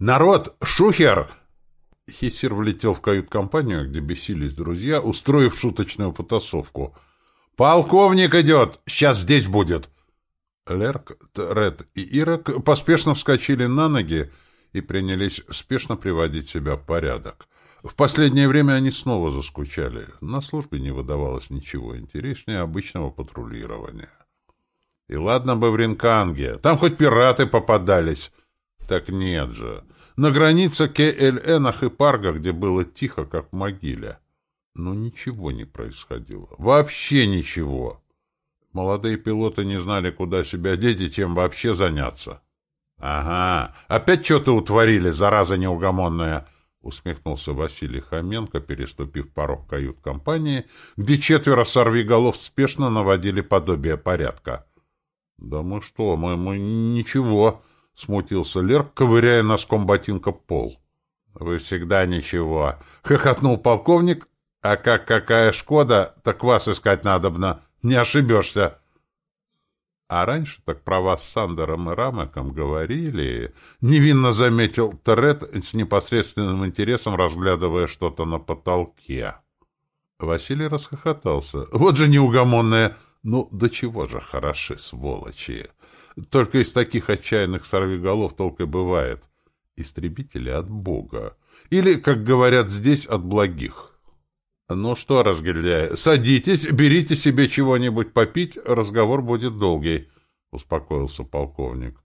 «Народ! Шухер!» Хессер влетел в кают-компанию, где бесились друзья, устроив шуточную потасовку. «Полковник идет! Сейчас здесь будет!» Лерк, Ред и Ирок поспешно вскочили на ноги и принялись спешно приводить себя в порядок. В последнее время они снова заскучали. На службе не выдавалось ничего интереснее обычного патрулирования. И ладно бы в Ринканге, там хоть пираты попадались. Так нет же. На границе КЛНах и Парга, где было тихо, как в могиле. Но ничего не происходило. Вообще ничего. Молодые пилоты не знали, куда себя деть и чем вообще заняться. — Ага, опять что-то утворили, зараза неугомонная! — усмехнулся Василий Хоменко, переступив порог кают-компании, где четверо сорвиголов спешно наводили подобие порядка. — Да мы что, мы, мы ничего, — смутился Лерк, ковыряя носком ботинка пол. — Вы всегда ничего, — хохотнул полковник. — А как какая Шкода, так вас искать надобно. Не ошибешься. А раньше так про вас с Сандером и Рамеком говорили. Невинно заметил Терет с непосредственным интересом, разглядывая что-то на потолке. Василий расхохотался. Вот же неугомонная! Ну, до чего же хороши, сволочи! Только из таких отчаянных сорвиголов только и бывает. Истребители от Бога. Или, как говорят здесь, от благих. «Ну что, разгильдяи, садитесь, берите себе чего-нибудь попить, разговор будет долгий», — успокоился полковник.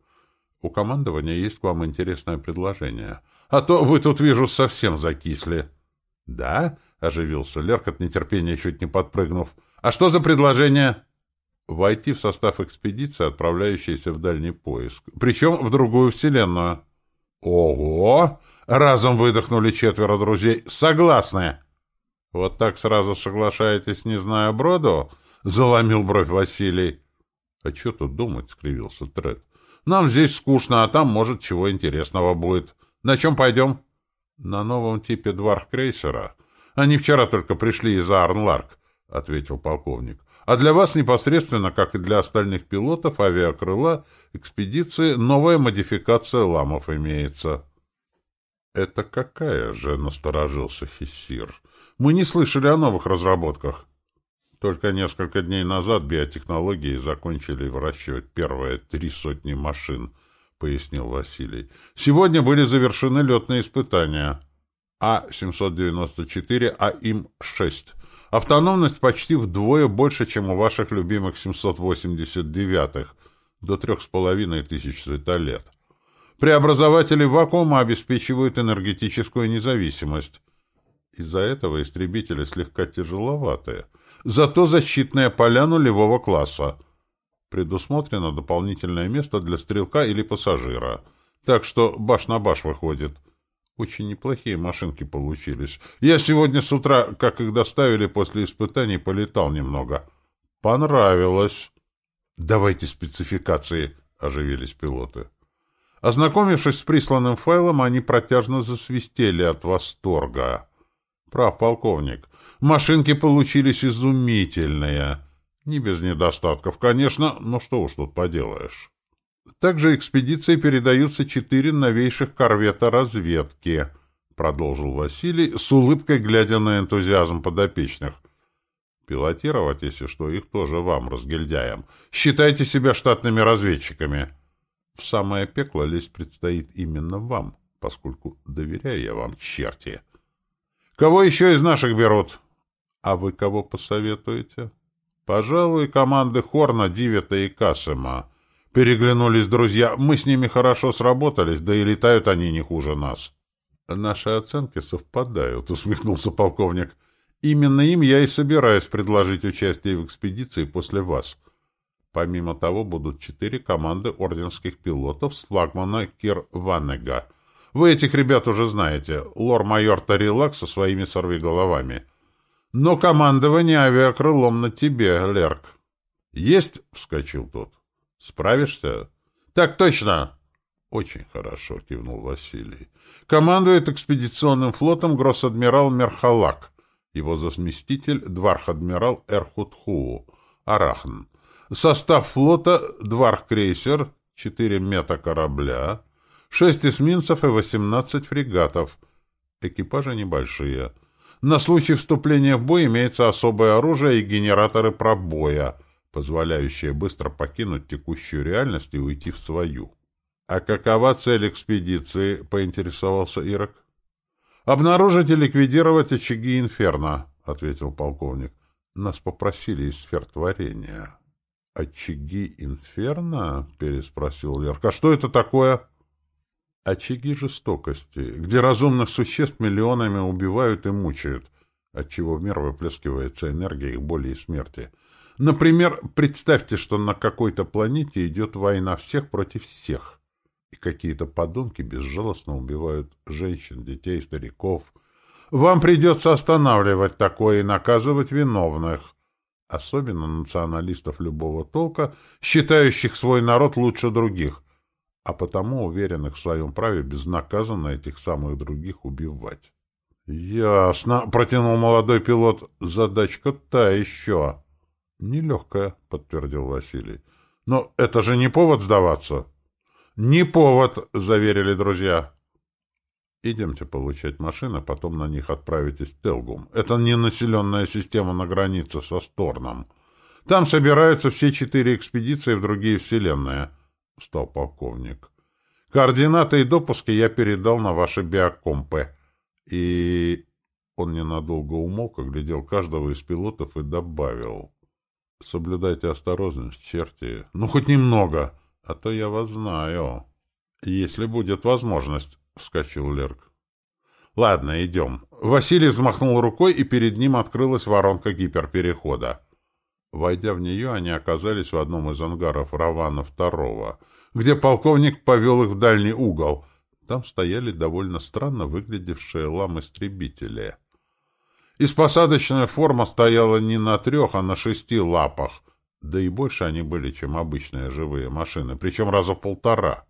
«У командования есть к вам интересное предложение. А то вы тут, вижу, совсем закисли». «Да?» — оживился Лерк от нетерпения, чуть не подпрыгнув. «А что за предложение?» «Войти в состав экспедиции, отправляющейся в дальний поиск. Причем в другую вселенную». «Ого!» — разом выдохнули четверо друзей. «Согласны!» «Вот так сразу соглашаетесь, не зная броду?» — заломил бровь Василий. «А что тут думать?» — скривился Тред. «Нам здесь скучно, а там, может, чего интересного будет. На чем пойдем?» «На новом типе дварх-крейсера. Они вчера только пришли из Арнларк», — ответил полковник. «А для вас непосредственно, как и для остальных пилотов авиакрыла, экспедиции, новая модификация ламов имеется». «Это какая же?» — насторожился Хессир. Мы не слышали о новых разработках. Только несколько дней назад биотехнологии закончили в расчет первые три сотни машин, пояснил Василий. Сегодня были завершены летные испытания. А-794, АИМ-6. Автономность почти вдвое больше, чем у ваших любимых 789-х, до трех с половиной тысяч светолет. Преобразователи вакуума обеспечивают энергетическую независимость. Из-за этого истребители слегка тяжеловатые. Зато защитные поля нулевого класса. Предусмотрено дополнительное место для стрелка или пассажира. Так что баш на баш выходит. Очень неплохие машинки получились. Я сегодня с утра, как их доставили после испытаний, полетал немного. Понравилось. Давайте спецификации, оживились пилоты. Ознакомившись с присланным файлом, они протяжно засвистели от восторга. Прав, полковник. Машинки получились изумительные. Не без недостатков, конечно, но что уж тут поделаешь. Также экспедиции передаются четыре новейших корвета разведки, продолжил Василий, с улыбкой глядя на энтузиазм подопечных. Пилотировать, если что, их тоже вам, разгильдяям. Считайте себя штатными разведчиками. В самое пекло лезть предстоит именно вам, поскольку доверяю я вам, черти. Кого еще из наших берут? А вы кого посоветуете? Пожалуй, команды Хорна, Дивета и Касыма. Переглянулись друзья. Мы с ними хорошо сработались, да и летают они не хуже нас. Наши оценки совпадают, усмехнулся полковник. Именно им я и собираюсь предложить участие в экспедиции после вас. Помимо того, будут четыре команды орденских пилотов с флагмана Кир Ваннега — вы этих ребят уже знаете. Лор-майор Тарилак со своими сорвиголовами. Но командование авиакрылом на тебе, Лерк. Есть? — вскочил тот. Справишься? Так точно! Очень хорошо, — кивнул Василий. Командует экспедиционным флотом гросс-адмирал Мерхалак. Его заместитель — дварх-адмирал Эрхутху, Арахн. Состав флота — дварх-крейсер, четыре мета корабля, шесть эсминцев и восемнадцать фрегатов. Экипажи небольшие. На случай вступления в бой имеется особое оружие и генераторы пробоя, позволяющие быстро покинуть текущую реальность и уйти в свою. — А какова цель экспедиции? — поинтересовался Ирок. — Обнаружить и ликвидировать очаги инферно, — ответил полковник. — Нас попросили из сфер творения. — Очаги инферно? — переспросил Лерк. — А что это такое? — Очаги жестокости, где разумных существ миллионами убивают и мучают, отчего в мир выплескивается энергия их боли и смерти. Например, представьте, что на какой-то планете идет война всех против всех и какие-то подонки безжалостно убивают женщин, детей, стариков. Вам придется останавливать такое и наказывать виновных, особенно националистов любого толка, считающих свой народ лучше других, а потому уверенных в своем праве безнаказанно этих самых других убивать. — Ясно, — протянул молодой пилот, — задачка та еще. — Нелегкая, — подтвердил Василий. — Но это же не повод сдаваться. — «Не повод», — заверили друзья. «Идемте получать машины, потом на них отправитесь в Телгум. Это не населенная система на границе со Сторном. Там собираются все четыре экспедиции в другие вселенные», — встал полковник. «Координаты и допуски я передал на ваши биокомпы. И...» Он ненадолго умолк, оглядел каждого из пилотов и добавил. «Соблюдайте осторожность, черти. Ну, хоть немного а то я вас знаю. Если будет возможность, — вскочил Лерк. Ладно, идем. Василий взмахнул рукой, и перед ним открылась воронка гиперперехода. Войдя в нее, они оказались в одном из ангаров Равана второго, где полковник повел их в дальний угол. Там стояли довольно странно выглядевшие лам-истребители. Из посадочная форма стояла не на трех, а на шести лапах, да и больше они были, чем обычные живые машины, причем раза полтора.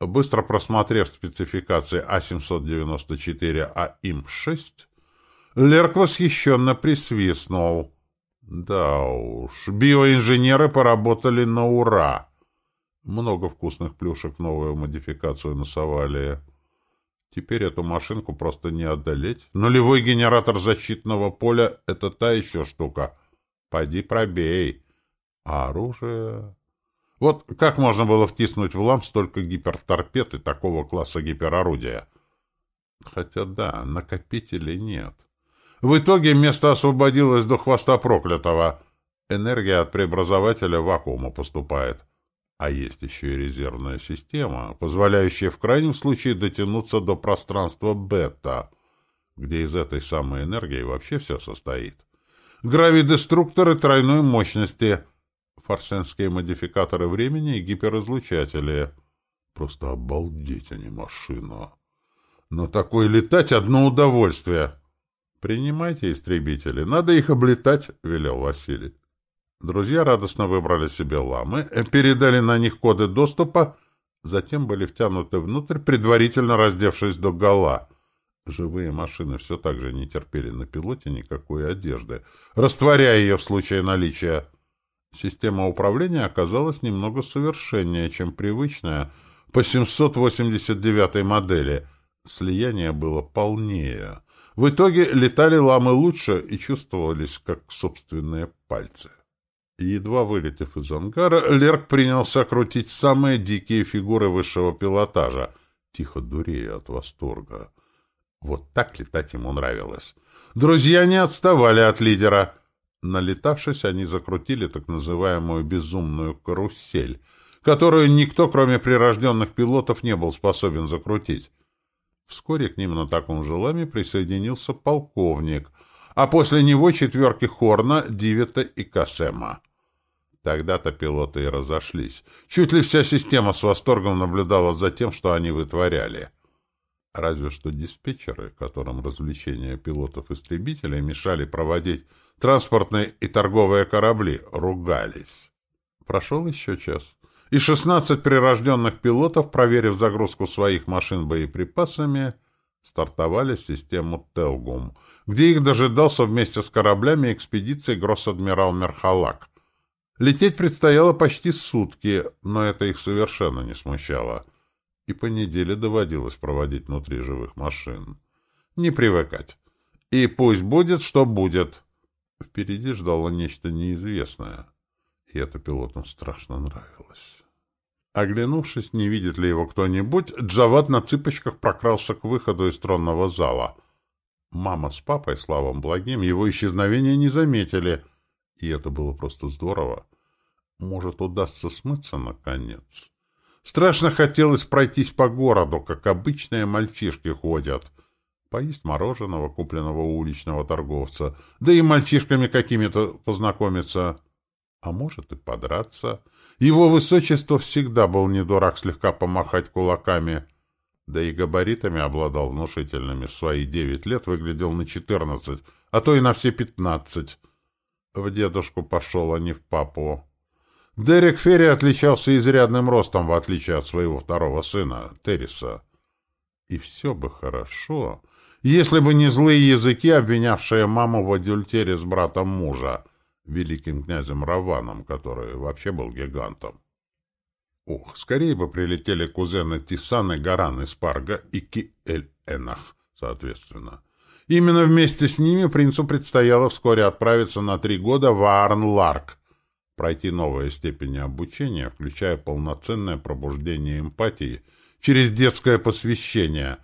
Быстро просмотрев спецификации А794 АИМ-6, Лерк восхищенно присвистнул. Да уж, биоинженеры поработали на ура. Много вкусных плюшек новую модификацию насовали. Теперь эту машинку просто не одолеть. Нулевой генератор защитного поля — это та еще штука. Пойди пробей. А оружие... Вот как можно было втиснуть в ламп столько гиперторпед и такого класса гиперорудия? Хотя да, накопителей нет. В итоге место освободилось до хвоста проклятого. Энергия от преобразователя вакуума поступает. А есть еще и резервная система, позволяющая в крайнем случае дотянуться до пространства бета, где из этой самой энергии вообще все состоит. Гравидеструкторы тройной мощности — форсенские модификаторы времени и гиперизлучатели. Просто обалдеть, не машина. Но такое летать — одно удовольствие. «Принимайте истребители. Надо их облетать», — велел Василий. Друзья радостно выбрали себе ламы, передали на них коды доступа, затем были втянуты внутрь, предварительно раздевшись до гола. Живые машины все так же не терпели на пилоте никакой одежды, растворяя ее в случае наличия. Система управления оказалась немного совершеннее, чем привычная по 789 модели. Слияние было полнее. В итоге летали ламы лучше и чувствовались как собственные пальцы. Едва вылетев из ангара, Лерк принялся крутить самые дикие фигуры высшего пилотажа, тихо дурея от восторга. Вот так летать ему нравилось. Друзья не отставали от лидера — Налетавшись, они закрутили так называемую безумную карусель, которую никто, кроме прирожденных пилотов, не был способен закрутить. Вскоре к ним на таком же присоединился полковник, а после него четверки Хорна, Дивета и Касема. Тогда-то пилоты и разошлись. Чуть ли вся система с восторгом наблюдала за тем, что они вытворяли. Разве что диспетчеры, которым развлечения пилотов-истребителей мешали проводить транспортные и торговые корабли, ругались. Прошел еще час, и шестнадцать прирожденных пилотов, проверив загрузку своих машин боеприпасами, стартовали в систему Телгум, где их дожидался вместе с кораблями экспедиции гросс-адмирал Мерхалак. Лететь предстояло почти сутки, но это их совершенно не смущало. и по неделе доводилось проводить внутри живых машин. Не привыкать. И пусть будет, что будет. Впереди ждало нечто неизвестное, и это пилотам страшно нравилось. Оглянувшись, не видит ли его кто-нибудь, Джават на цыпочках прокрался к выходу из тронного зала. Мама с папой, славам благим, его исчезновения не заметили, и это было просто здорово. Может, удастся смыться, наконец. Страшно хотелось пройтись по городу, как обычные мальчишки ходят. Поесть мороженого, купленного у уличного торговца, да и мальчишками какими-то познакомиться. А может и подраться. Его высочество всегда был не дурак слегка помахать кулаками. Да и габаритами обладал внушительными. В свои девять лет выглядел на четырнадцать, а то и на все пятнадцать. В дедушку пошел, а не в папу. Дерек Ферри отличался изрядным ростом, в отличие от своего второго сына, Терриса. И все бы хорошо, если бы не злые языки, обвинявшие маму в адюльтере с братом мужа, великим князем Раваном, который вообще был гигантом. Ох, скорее бы прилетели кузены Тисан и Гаран из и Ки-Эль-Энах, соответственно. Именно вместе с ними принцу предстояло вскоре отправиться на три года в Аарн-Ларк, пройти новые степени обучения, включая полноценное пробуждение эмпатии через детское посвящение,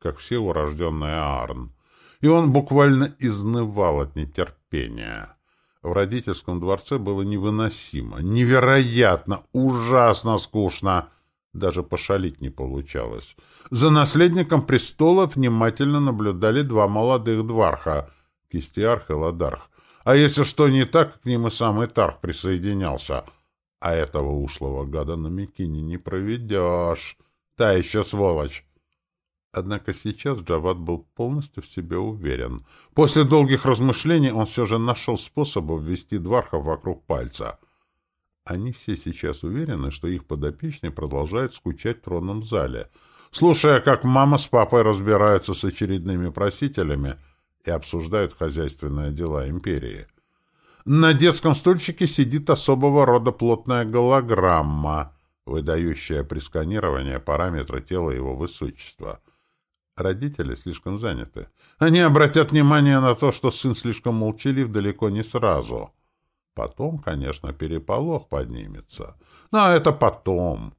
как все урожденные Аарн. И он буквально изнывал от нетерпения. В родительском дворце было невыносимо, невероятно, ужасно скучно. Даже пошалить не получалось. За наследником престола внимательно наблюдали два молодых дварха — Кистиарх и Ладарх. А если что не так, к ним и сам Итарх присоединялся. А этого ушлого гада на Микине не проведешь. Та еще сволочь. Однако сейчас Джават был полностью в себе уверен. После долгих размышлений он все же нашел способ ввести Двархов вокруг пальца. Они все сейчас уверены, что их подопечный продолжает скучать в тронном зале, слушая, как мама с папой разбираются с очередными просителями — и обсуждают хозяйственные дела империи. На детском стульчике сидит особого рода плотная голограмма, выдающая при сканировании параметры тела его высочества. Родители слишком заняты. Они обратят внимание на то, что сын слишком молчалив далеко не сразу. Потом, конечно, переполох поднимется. Но это потом.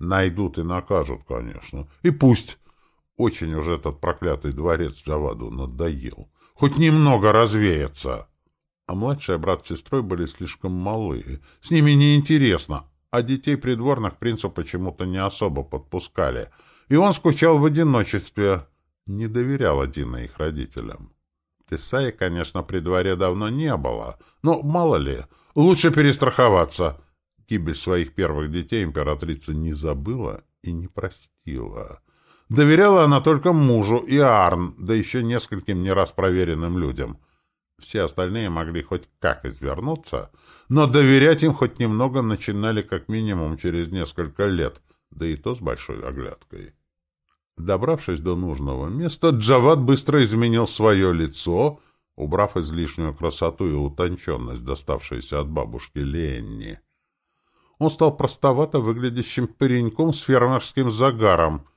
Найдут и накажут, конечно. И пусть. Очень уже этот проклятый дворец Джаваду надоел. Хоть немного развеяться. А младший брат с сестрой были слишком малы. С ними неинтересно. А детей придворных принцу почему-то не особо подпускали. И он скучал в одиночестве. Не доверял один их родителям. Тесаи, конечно, при дворе давно не было. Но мало ли, лучше перестраховаться. Гибель своих первых детей императрица не забыла и не простила. Доверяла она только мужу и Арн, да еще нескольким не раз проверенным людям. Все остальные могли хоть как извернуться, но доверять им хоть немного начинали как минимум через несколько лет, да и то с большой оглядкой. Добравшись до нужного места, Джават быстро изменил свое лицо, убрав излишнюю красоту и утонченность, доставшиеся от бабушки Ленни. Он стал простовато выглядящим пареньком с фермерским загаром —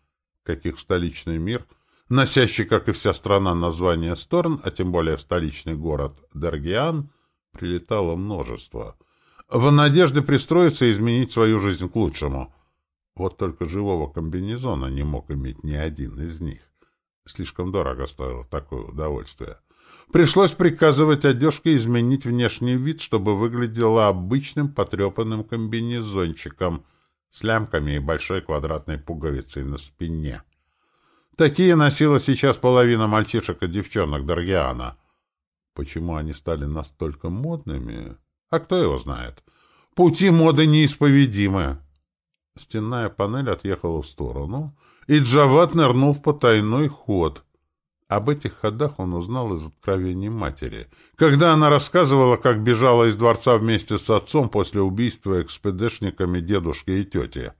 каких в столичный мир, носящий, как и вся страна, название Сторн, а тем более в столичный город Дергиан, прилетало множество. В надежде пристроиться и изменить свою жизнь к лучшему. Вот только живого комбинезона не мог иметь ни один из них. Слишком дорого стоило такое удовольствие. Пришлось приказывать одежке изменить внешний вид, чтобы выглядело обычным потрепанным комбинезончиком — с лямками и большой квадратной пуговицей на спине. Такие носила сейчас половина мальчишек и девчонок Даргиана. Почему они стали настолько модными? А кто его знает? Пути моды неисповедимы. Стенная панель отъехала в сторону, и Джават нырнул в потайной ход. Об этих ходах он узнал из откровений матери, когда она рассказывала, как бежала из дворца вместе с отцом после убийства экспедешниками дедушки и тети.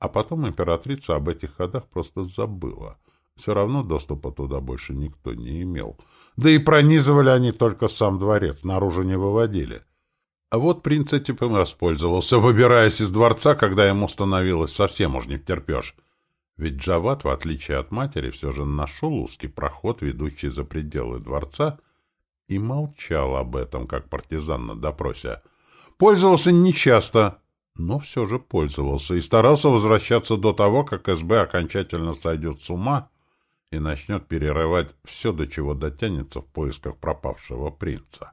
А потом императрица об этих ходах просто забыла. Все равно доступа туда больше никто не имел. Да и пронизывали они только сам дворец, наружу не выводили. А вот принц этим воспользовался, выбираясь из дворца, когда ему становилось совсем уж не втерпешь. Ведь Джават, в отличие от матери, все же нашел узкий проход, ведущий за пределы дворца, и молчал об этом, как партизан на допросе. Пользовался нечасто, но все же пользовался и старался возвращаться до того, как СБ окончательно сойдет с ума и начнет перерывать все, до чего дотянется в поисках пропавшего принца.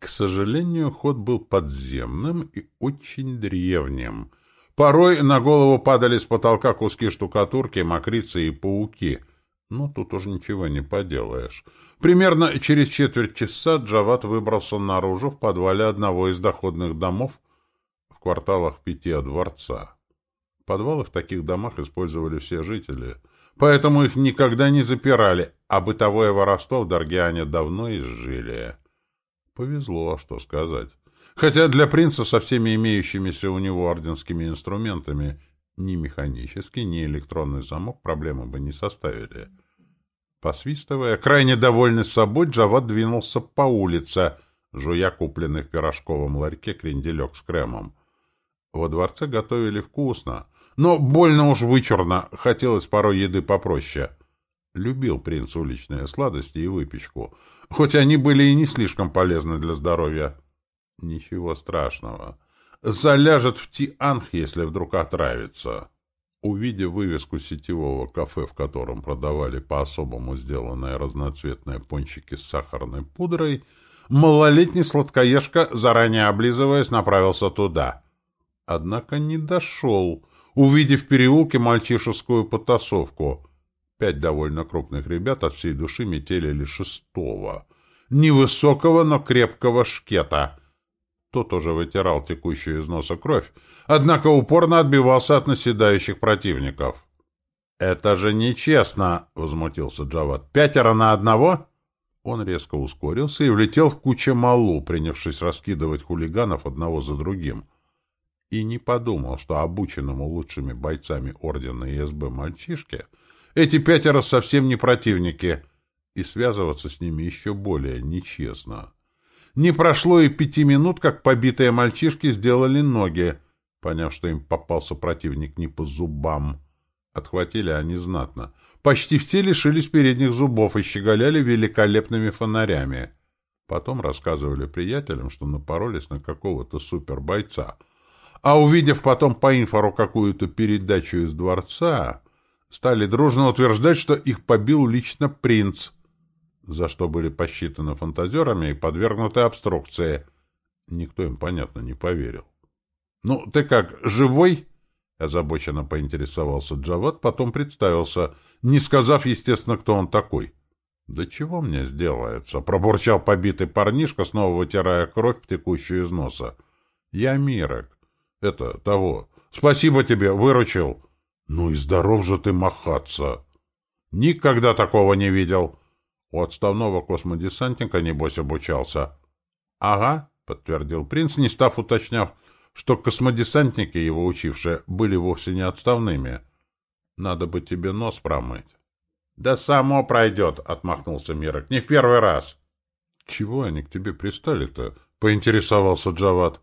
К сожалению, ход был подземным и очень древним. Порой на голову падали с потолка куски штукатурки, мокрицы и пауки. Но тут уже ничего не поделаешь. Примерно через четверть часа Джават выбрался наружу в подвале одного из доходных домов в кварталах пяти от дворца. Подвалы в таких домах использовали все жители — поэтому их никогда не запирали, а бытовое воровство в Даргиане давно изжили. Повезло, что сказать. Хотя для принца со всеми имеющимися у него орденскими инструментами ни механический, ни электронный замок проблемы бы не составили. Посвистывая, крайне довольный собой, Джават двинулся по улице, жуя купленный в пирожковом ларьке кренделек с кремом. Во дворце готовили вкусно — но больно уж вычурно, хотелось порой еды попроще. Любил принц уличные сладости и выпечку, хоть они были и не слишком полезны для здоровья. Ничего страшного. Заляжет в Тианх, если вдруг отравится. Увидев вывеску сетевого кафе, в котором продавали по-особому сделанные разноцветные пончики с сахарной пудрой, малолетний сладкоежка, заранее облизываясь, направился туда. Однако не дошел увидев в переулке мальчишескую потасовку. Пять довольно крупных ребят от всей души метелили шестого. Невысокого, но крепкого шкета. Тот уже вытирал текущую из носа кровь, однако упорно отбивался от наседающих противников. «Это же нечестно!» — возмутился Джават. «Пятеро на одного?» Он резко ускорился и влетел в кучу малу, принявшись раскидывать хулиганов одного за другим — и не подумал, что обученному лучшими бойцами Ордена и СБ мальчишке эти пятеро совсем не противники, и связываться с ними еще более нечестно. Не прошло и пяти минут, как побитые мальчишки сделали ноги, поняв, что им попался противник не по зубам. Отхватили они знатно. Почти все лишились передних зубов и щеголяли великолепными фонарями. Потом рассказывали приятелям, что напоролись на какого-то супербойца — а увидев потом по инфору какую-то передачу из дворца, стали дружно утверждать, что их побил лично принц, за что были посчитаны фантазерами и подвергнуты обструкции. Никто им, понятно, не поверил. — Ну, ты как, живой? — озабоченно поинтересовался Джават, потом представился, не сказав, естественно, кто он такой. — Да чего мне сделается? — пробурчал побитый парнишка, снова вытирая кровь, текущую из носа. — Я Мирок. Это, того. Спасибо тебе, выручил. Ну и здоров же ты махаться. Никогда такого не видел. У отставного космодесантника, небось, обучался. Ага, подтвердил принц, не став уточняв, что космодесантники, его учившие, были вовсе не отставными. Надо бы тебе нос промыть. — Да само пройдет, — отмахнулся Мирок. — Не в первый раз. — Чего они к тебе пристали-то? — поинтересовался Джават.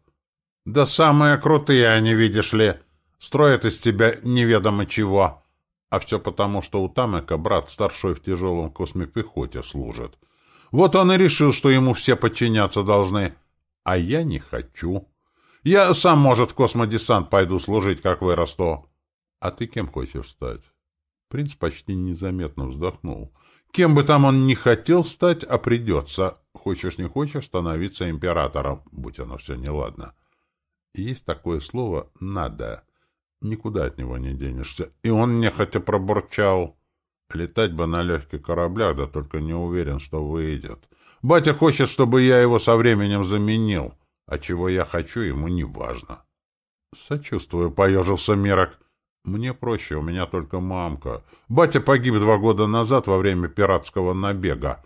Да самые крутые они, видишь ли, строят из тебя неведомо чего. А все потому, что у Тамека брат старшой в тяжелом космопехоте служит. Вот он и решил, что ему все подчиняться должны. А я не хочу. Я сам, может, в космодесант пойду служить, как вырасту. А ты кем хочешь стать? Принц почти незаметно вздохнул. Кем бы там он ни хотел стать, а придется. Хочешь, не хочешь, становиться императором, будь оно все неладно. — есть такое слово «надо». Никуда от него не денешься. И он нехотя пробурчал. Летать бы на легких кораблях, да только не уверен, что выйдет. Батя хочет, чтобы я его со временем заменил. А чего я хочу, ему не важно. Сочувствую, поежился Мерок. Мне проще, у меня только мамка. Батя погиб два года назад во время пиратского набега.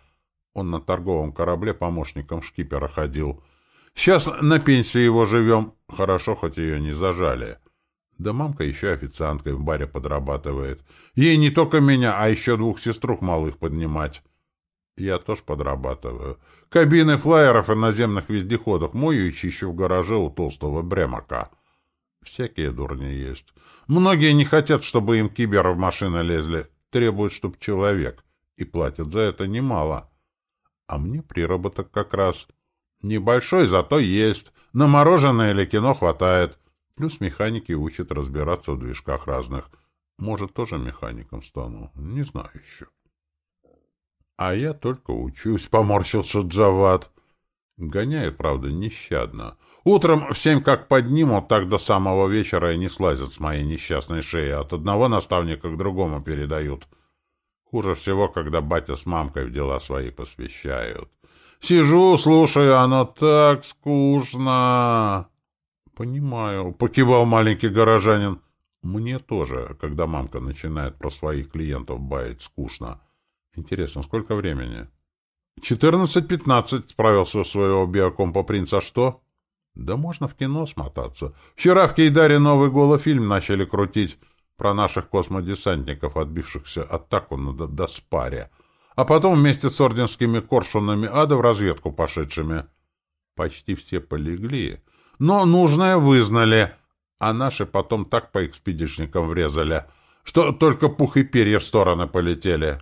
Он на торговом корабле помощником шкипера ходил. Сейчас на пенсии его живем. Хорошо, хоть ее не зажали. Да мамка еще официанткой в баре подрабатывает. Ей не только меня, а еще двух сеструх малых поднимать. Я тоже подрабатываю. Кабины флайеров и наземных вездеходов мою и чищу в гараже у толстого Бремака. Всякие дурни есть. Многие не хотят, чтобы им киберы в машины лезли. Требуют, чтоб человек. И платят за это немало. А мне приработок как раз. Небольшой, зато есть. На мороженое или кино хватает. Плюс механики учат разбираться в движках разных. Может, тоже механиком стану. Не знаю еще. А я только учусь, поморщился Джават. Гоняет, правда, нещадно. Утром в семь как поднимут, так до самого вечера и не слазят с моей несчастной шеи. От одного наставника к другому передают. Хуже всего, когда батя с мамкой в дела свои посвящают. Сижу, слушаю, оно так скучно. Понимаю, покивал маленький горожанин. Мне тоже, когда мамка начинает про своих клиентов баять, скучно. Интересно, сколько времени? «Четырнадцать-пятнадцать», — справился у своего биокомпа принц. «А что?» «Да можно в кино смотаться. Вчера в Кейдаре новый голофильм начали крутить про наших космодесантников, отбившихся атаку на Доспаре, а потом вместе с орденскими коршунами ада в разведку пошедшими. Почти все полегли, но нужное вызнали, а наши потом так по экспедишникам врезали, что только пух и перья в стороны полетели.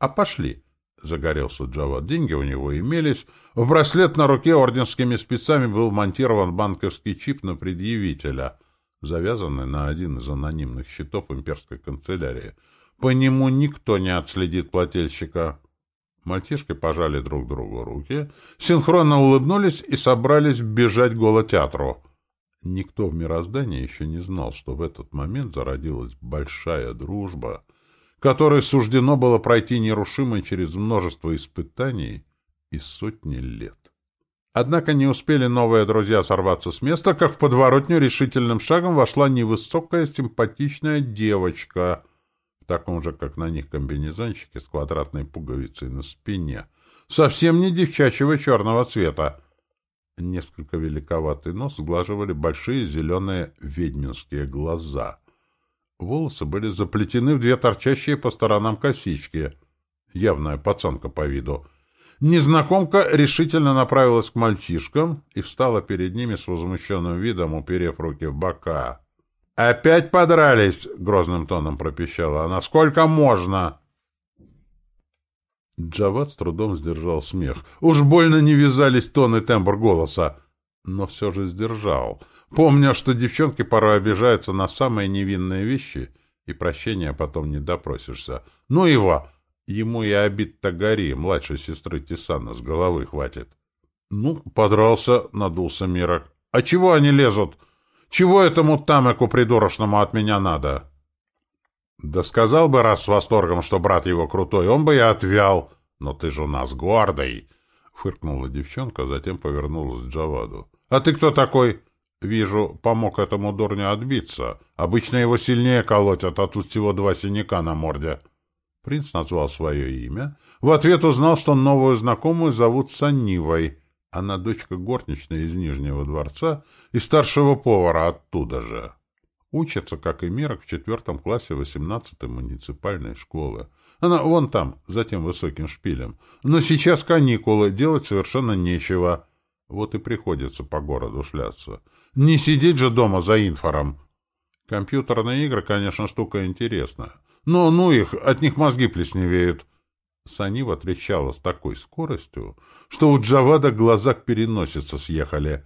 А пошли». — загорелся Джават. Деньги у него имелись. В браслет на руке орденскими спецами был монтирован банковский чип на предъявителя, завязанный на один из анонимных счетов имперской канцелярии. По нему никто не отследит плательщика. Мальчишки пожали друг другу руки, синхронно улыбнулись и собрались бежать к голотеатру. Никто в мироздании еще не знал, что в этот момент зародилась большая дружба — которой суждено было пройти нерушимо через множество испытаний и сотни лет. Однако не успели новые друзья сорваться с места, как в подворотню решительным шагом вошла невысокая симпатичная девочка, таком же, как на них, комбинезончике с квадратной пуговицей на спине, совсем не девчачьего черного цвета. Несколько великоватый нос сглаживали большие зеленые ведьминские глаза — Волосы были заплетены в две торчащие по сторонам косички. Явная пацанка по виду. Незнакомка решительно направилась к мальчишкам и встала перед ними с возмущенным видом, уперев руки в бока. «Опять подрались!» — грозным тоном пропищала она. «Сколько можно?» Джават с трудом сдержал смех. Уж больно не вязались тон и тембр голоса. Но все же сдержал — помня, что девчонки порой обижаются на самые невинные вещи, и прощения потом не допросишься. Ну его! Ему и обид Тагари, младшей сестры Тисана, с головы хватит. Ну, подрался, надулся Мирок. А чего они лезут? Чего этому тамеку придурочному от меня надо? Да сказал бы раз с восторгом, что брат его крутой, он бы и отвял. Но ты же у нас гордый. Фыркнула девчонка, затем повернулась к Джаваду. — А ты кто такой? Вижу, помог этому дурню отбиться. Обычно его сильнее колотят, а тут всего два синяка на морде. Принц назвал свое имя. В ответ узнал, что новую знакомую зовут Санивой. Она дочка горничной из Нижнего дворца и старшего повара оттуда же. Учится, как и Мирок, в четвертом классе восемнадцатой муниципальной школы. Она вон там, за тем высоким шпилем. Но сейчас каникулы, делать совершенно нечего. Вот и приходится по городу шляться. Не сидеть же дома за инфором. Компьютерные игры, конечно, штука интересная. Но ну их, от них мозги плесневеют. Санива трещала с такой скоростью, что у Джавада глаза к переносице съехали.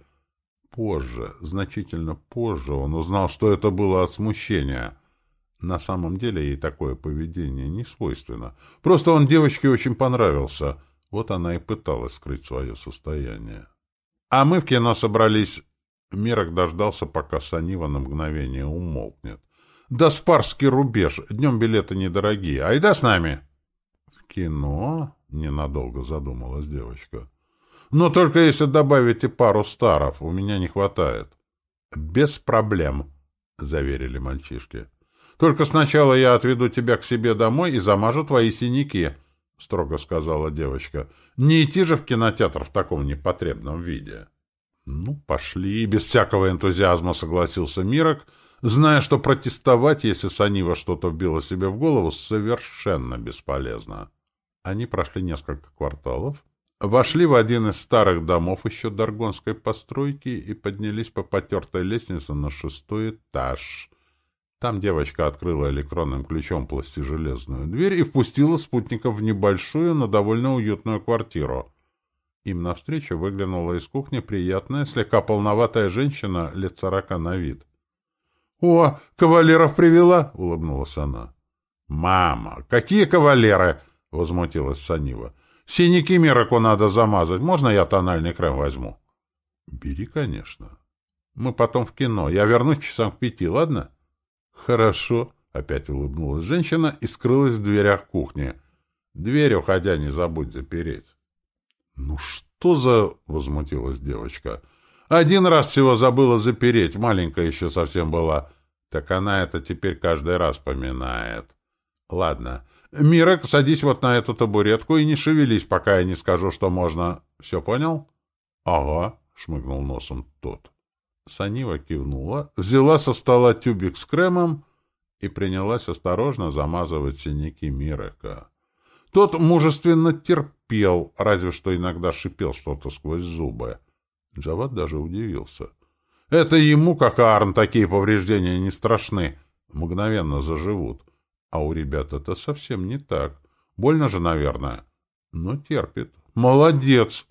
Позже, значительно позже, он узнал, что это было от смущения. На самом деле ей такое поведение не свойственно. Просто он девочке очень понравился. Вот она и пыталась скрыть свое состояние. А мы в кино собрались Мирок дождался, пока Санива на мгновение умолкнет. «Да спарский рубеж! Днем билеты недорогие. Айда с нами!» «В кино?» — ненадолго задумалась девочка. «Но только если добавите пару старов, у меня не хватает». «Без проблем», — заверили мальчишки. «Только сначала я отведу тебя к себе домой и замажу твои синяки», — строго сказала девочка. «Не идти же в кинотеатр в таком непотребном виде». Ну, пошли, без всякого энтузиазма согласился Мирок, зная, что протестовать, если Санива что-то вбило себе в голову, совершенно бесполезно. Они прошли несколько кварталов, Вошли в один из старых домов еще Даргонской постройки и поднялись по потертой лестнице на шестой этаж. Там девочка открыла электронным ключом пластижелезную дверь и впустила спутников в небольшую, но довольно уютную квартиру. Им навстречу выглянула из кухни приятная, слегка полноватая женщина, лет сорока на вид. — О, кавалеров привела! — улыбнулась она. — Мама, какие кавалеры! — возмутилась Санива. — Синяки Мираку надо замазать. Можно я тональный крем возьму? — Бери, конечно. Мы потом в кино. Я вернусь часам к пяти, ладно? — «Хорошо», — опять улыбнулась женщина и скрылась в дверях кухни. «Дверь, уходя, не забудь запереть». «Ну что за...» — возмутилась девочка. «Один раз всего забыла запереть, маленькая еще совсем была. Так она это теперь каждый раз поминает». «Ладно. Мирок, садись вот на эту табуретку и не шевелись, пока я не скажу, что можно. Все понял?» «Ага», — шмыгнул носом тот. Санива кивнула, взяла со стола тюбик с кремом и принялась осторожно замазывать синяки Мирека. Тот мужественно терпел, разве что иногда шипел что-то сквозь зубы. Джават даже удивился. Это ему, как Арн, такие повреждения не страшны, мгновенно заживут. А у ребят это совсем не так. Больно же, наверное. Но терпит. Молодец!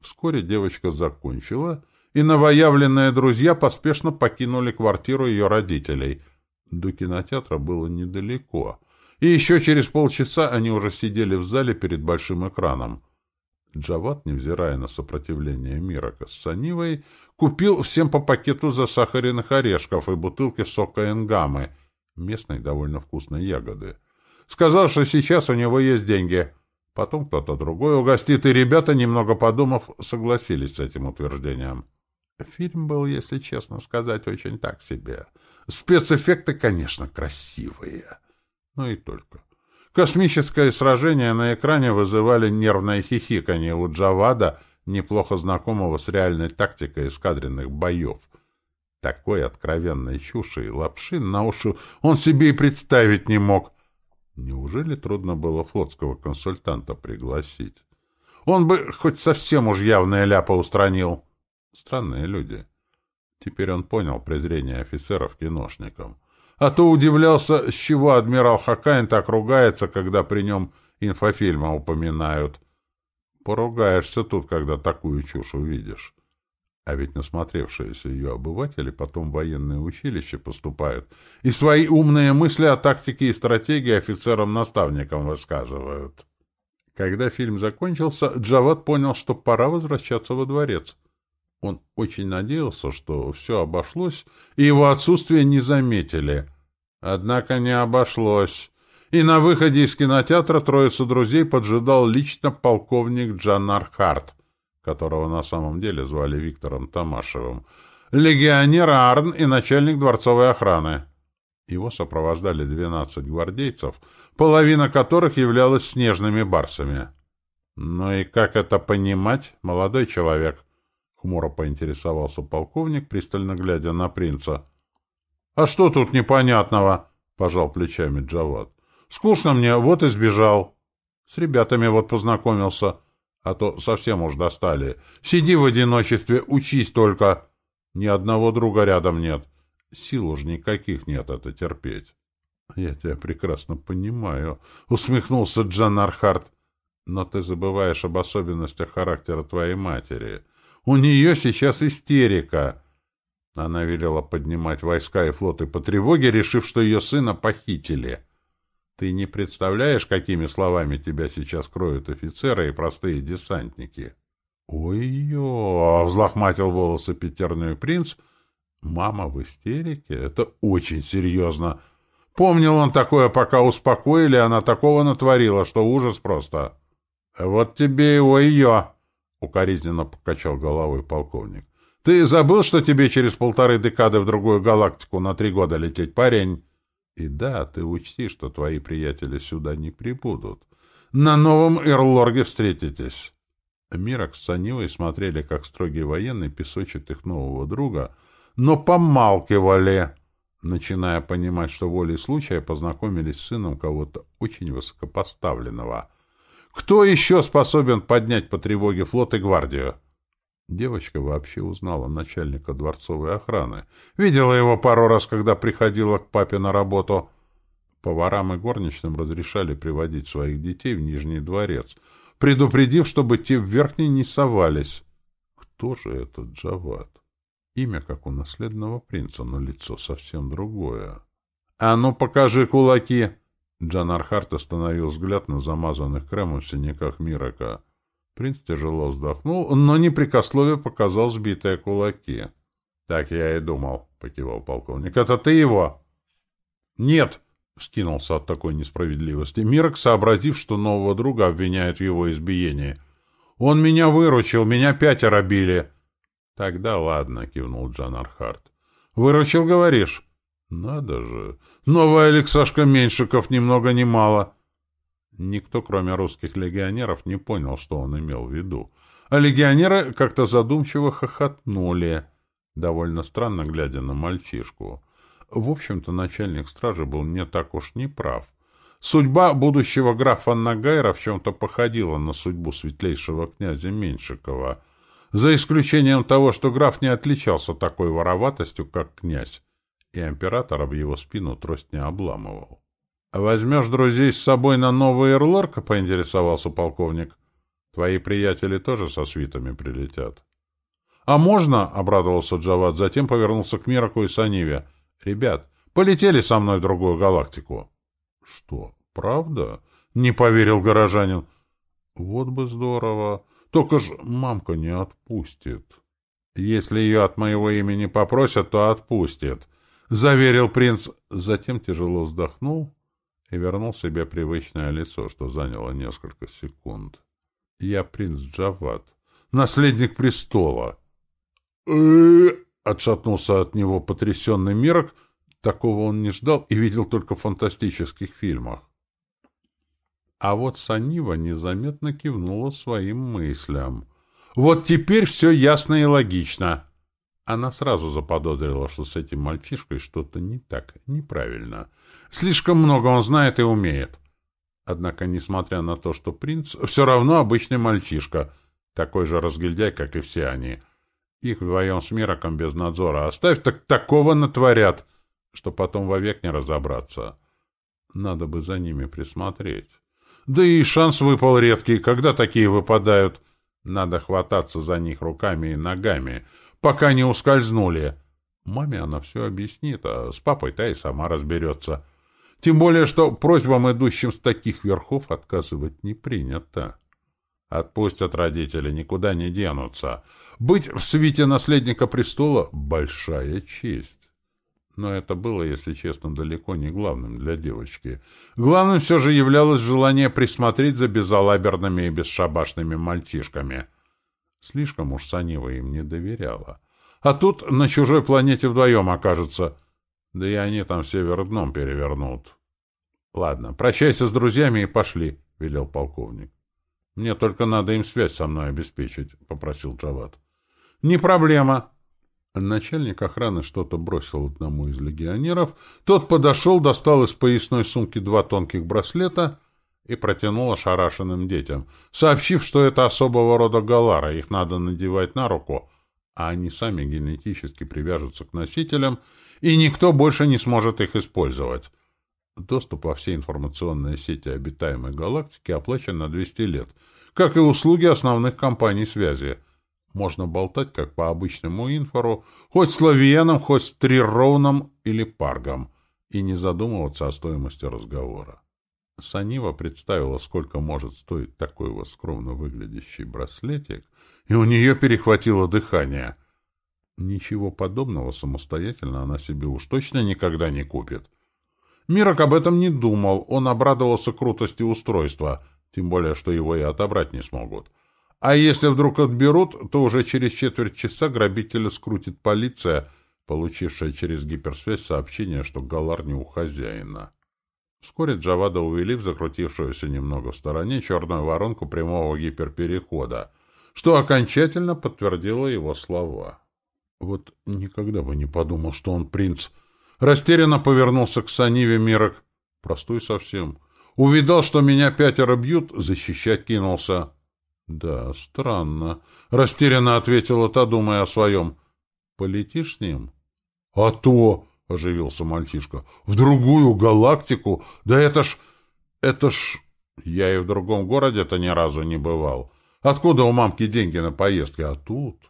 Вскоре девочка закончила — и новоявленные друзья поспешно покинули квартиру ее родителей. До кинотеатра было недалеко. И еще через полчаса они уже сидели в зале перед большим экраном. Джават, невзирая на сопротивление Мирака с Санивой, купил всем по пакету засахаренных орешков и бутылки сока энгамы, местной довольно вкусной ягоды. Сказал, что сейчас у него есть деньги. Потом кто-то другой угостит, и ребята, немного подумав, согласились с этим утверждением. Фильм был, если честно сказать, очень так себе. Спецэффекты, конечно, красивые. Но и только. Космическое сражение на экране вызывали нервное хихиканье у Джавада, неплохо знакомого с реальной тактикой эскадренных боев. Такой откровенной чуши и лапши на уши он себе и представить не мог. Неужели трудно было флотского консультанта пригласить? Он бы хоть совсем уж явные ляпы устранил. Странные люди. Теперь он понял презрение офицеров киношникам. А то удивлялся, с чего адмирал Хакайн так ругается, когда при нем инфофильмы упоминают. Поругаешься тут, когда такую чушь увидишь. А ведь насмотревшиеся ее обыватели потом в военное училище поступают и свои умные мысли о тактике и стратегии офицерам-наставникам высказывают. Когда фильм закончился, Джават понял, что пора возвращаться во дворец. Он очень надеялся, что все обошлось, и его отсутствие не заметили. Однако не обошлось. И на выходе из кинотеатра троица друзей поджидал лично полковник Джанар Харт, которого на самом деле звали Виктором Тамашевым, легионер Арн и начальник дворцовой охраны. Его сопровождали двенадцать гвардейцев, половина которых являлась снежными барсами. «Ну и как это понимать, молодой человек?» Хмуро поинтересовался полковник, пристально глядя на принца. — А что тут непонятного? — пожал плечами Джават. — Скучно мне, вот и сбежал. С ребятами вот познакомился, а то совсем уж достали. Сиди в одиночестве, учись только. Ни одного друга рядом нет. Сил уж никаких нет это терпеть. — Я тебя прекрасно понимаю, — усмехнулся Джан Архарт. — Но ты забываешь об особенностях характера твоей матери. — у нее сейчас истерика. Она велела поднимать войска и флоты по тревоге, решив, что ее сына похитили. Ты не представляешь, какими словами тебя сейчас кроют офицеры и простые десантники. Ой-ё, взлохматил волосы пятерный принц. Мама в истерике? Это очень серьезно. Помнил он такое, пока успокоили, она такого натворила, что ужас просто. Вот тебе и ой-ё. — укоризненно покачал головой полковник. — Ты забыл, что тебе через полторы декады в другую галактику на три года лететь, парень? И да, ты учти, что твои приятели сюда не прибудут. На новом Эрлорге встретитесь. Мирок с Санивой смотрели, как строгий военный песочит их нового друга, но помалкивали, начиная понимать, что волей случая познакомились с сыном кого-то очень высокопоставленного — Кто еще способен поднять по тревоге флот и гвардию? Девочка вообще узнала начальника дворцовой охраны. Видела его пару раз, когда приходила к папе на работу. Поварам и горничным разрешали приводить своих детей в Нижний дворец, предупредив, чтобы те в Верхний не совались. Кто же этот Джават? Имя, как у наследного принца, но лицо совсем другое. — А ну, покажи кулаки! Джан Архарт остановил взгляд на замазанных кремом синяках Мирака. Принц тяжело вздохнул, но непрекословие показал сбитые кулаки. — Так я и думал, — покивал полковник. — Это ты его? — Нет, — вскинулся от такой несправедливости Мирок, сообразив, что нового друга обвиняют в его избиении. — Он меня выручил, меня пятеро били. — Тогда ладно, — кивнул Джан Архарт. — Выручил, говоришь? — Надо же. Новый Алексашка Меньшиков ни много ни мало. Никто, кроме русских легионеров, не понял, что он имел в виду. А легионеры как-то задумчиво хохотнули, довольно странно глядя на мальчишку. В общем-то, начальник стражи был не так уж не прав. Судьба будущего графа Нагайра в чем-то походила на судьбу светлейшего князя Меньшикова, за исключением того, что граф не отличался такой вороватостью, как князь, и императора в его спину трость не обламывал. «Возьмешь друзей с собой на новый Эрлорк?» — поинтересовался полковник. «Твои приятели тоже со свитами прилетят». «А можно?» — обрадовался Джават, затем повернулся к Мираку и Саниве. «Ребят, полетели со мной в другую галактику». «Что, правда?» — не поверил горожанин. «Вот бы здорово. Только ж мамка не отпустит». «Если ее от моего имени попросят, то отпустит», — заверил принц. Затем тяжело вздохнул и вернул себе привычное лицо, что заняло несколько секунд. «Я принц Джават, наследник престола». Отшатнулся от него потрясенный Мирок. Такого он не ждал и видел только в фантастических фильмах. А вот Санива незаметно кивнула своим мыслям. «Вот теперь все ясно и логично». Она сразу заподозрила, что с этим мальчишкой что-то не так, неправильно. Слишком много он знает и умеет. Однако, несмотря на то, что принц, все равно обычный мальчишка, такой же разгильдяй, как и все они. Их вдвоем с Мироком без надзора оставь, так такого натворят, что потом вовек не разобраться. Надо бы за ними присмотреть. Да и шанс выпал редкий, когда такие выпадают. Надо хвататься за них руками и ногами — пока не ускользнули. Маме она все объяснит, а с папой та и сама разберется. Тем более, что просьбам, идущим с таких верхов, отказывать не принято. Отпустят родители, никуда не денутся. Быть в свите наследника престола — большая честь. Но это было, если честно, далеко не главным для девочки. Главным все же являлось желание присмотреть за безалаберными и бесшабашными мальчишками — Слишком уж Санива им не доверяла. А тут на чужой планете вдвоем окажется. Да и они там все вверх дном перевернут. — Ладно, прощайся с друзьями и пошли, — велел полковник. — Мне только надо им связь со мной обеспечить, — попросил Джават. — Не проблема. Начальник охраны что-то бросил одному из легионеров. Тот подошел, достал из поясной сумки два тонких браслета и протянул ошарашенным детям, сообщив, что это особого рода галара, их надо надевать на руку, а они сами генетически привяжутся к носителям, и никто больше не сможет их использовать. Доступ во все информационные сети обитаемой галактики оплачен на 200 лет, как и услуги основных компаний связи. Можно болтать как по обычному инфору, хоть с Лавиеном, хоть с Трироуном или Паргом, и не задумываться о стоимости разговора. Санива представила, сколько может стоить такой вот скромно выглядящий браслетик, и у нее перехватило дыхание. Ничего подобного самостоятельно она себе уж точно никогда не купит. Мирок об этом не думал, он обрадовался крутости устройства, тем более, что его и отобрать не смогут. А если вдруг отберут, то уже через четверть часа грабителя скрутит полиция, получившая через гиперсвязь сообщение, что Галар не у хозяина. Вскоре Джавада увели в закрутившуюся немного в стороне черную воронку прямого гиперперехода, что окончательно подтвердило его слова. Вот никогда бы не подумал, что он принц. Растерянно повернулся к Саниве Мирок. Простой совсем. Увидал, что меня пятеро бьют, защищать кинулся. — Да, странно, — растерянно ответила та, думая о своем. — Полетишь с ним? — А то, — оживился мальчишка, — в другую галактику? Да это ж... это ж... Я и в другом городе-то ни разу не бывал. Откуда у мамки деньги на поездки? А тут...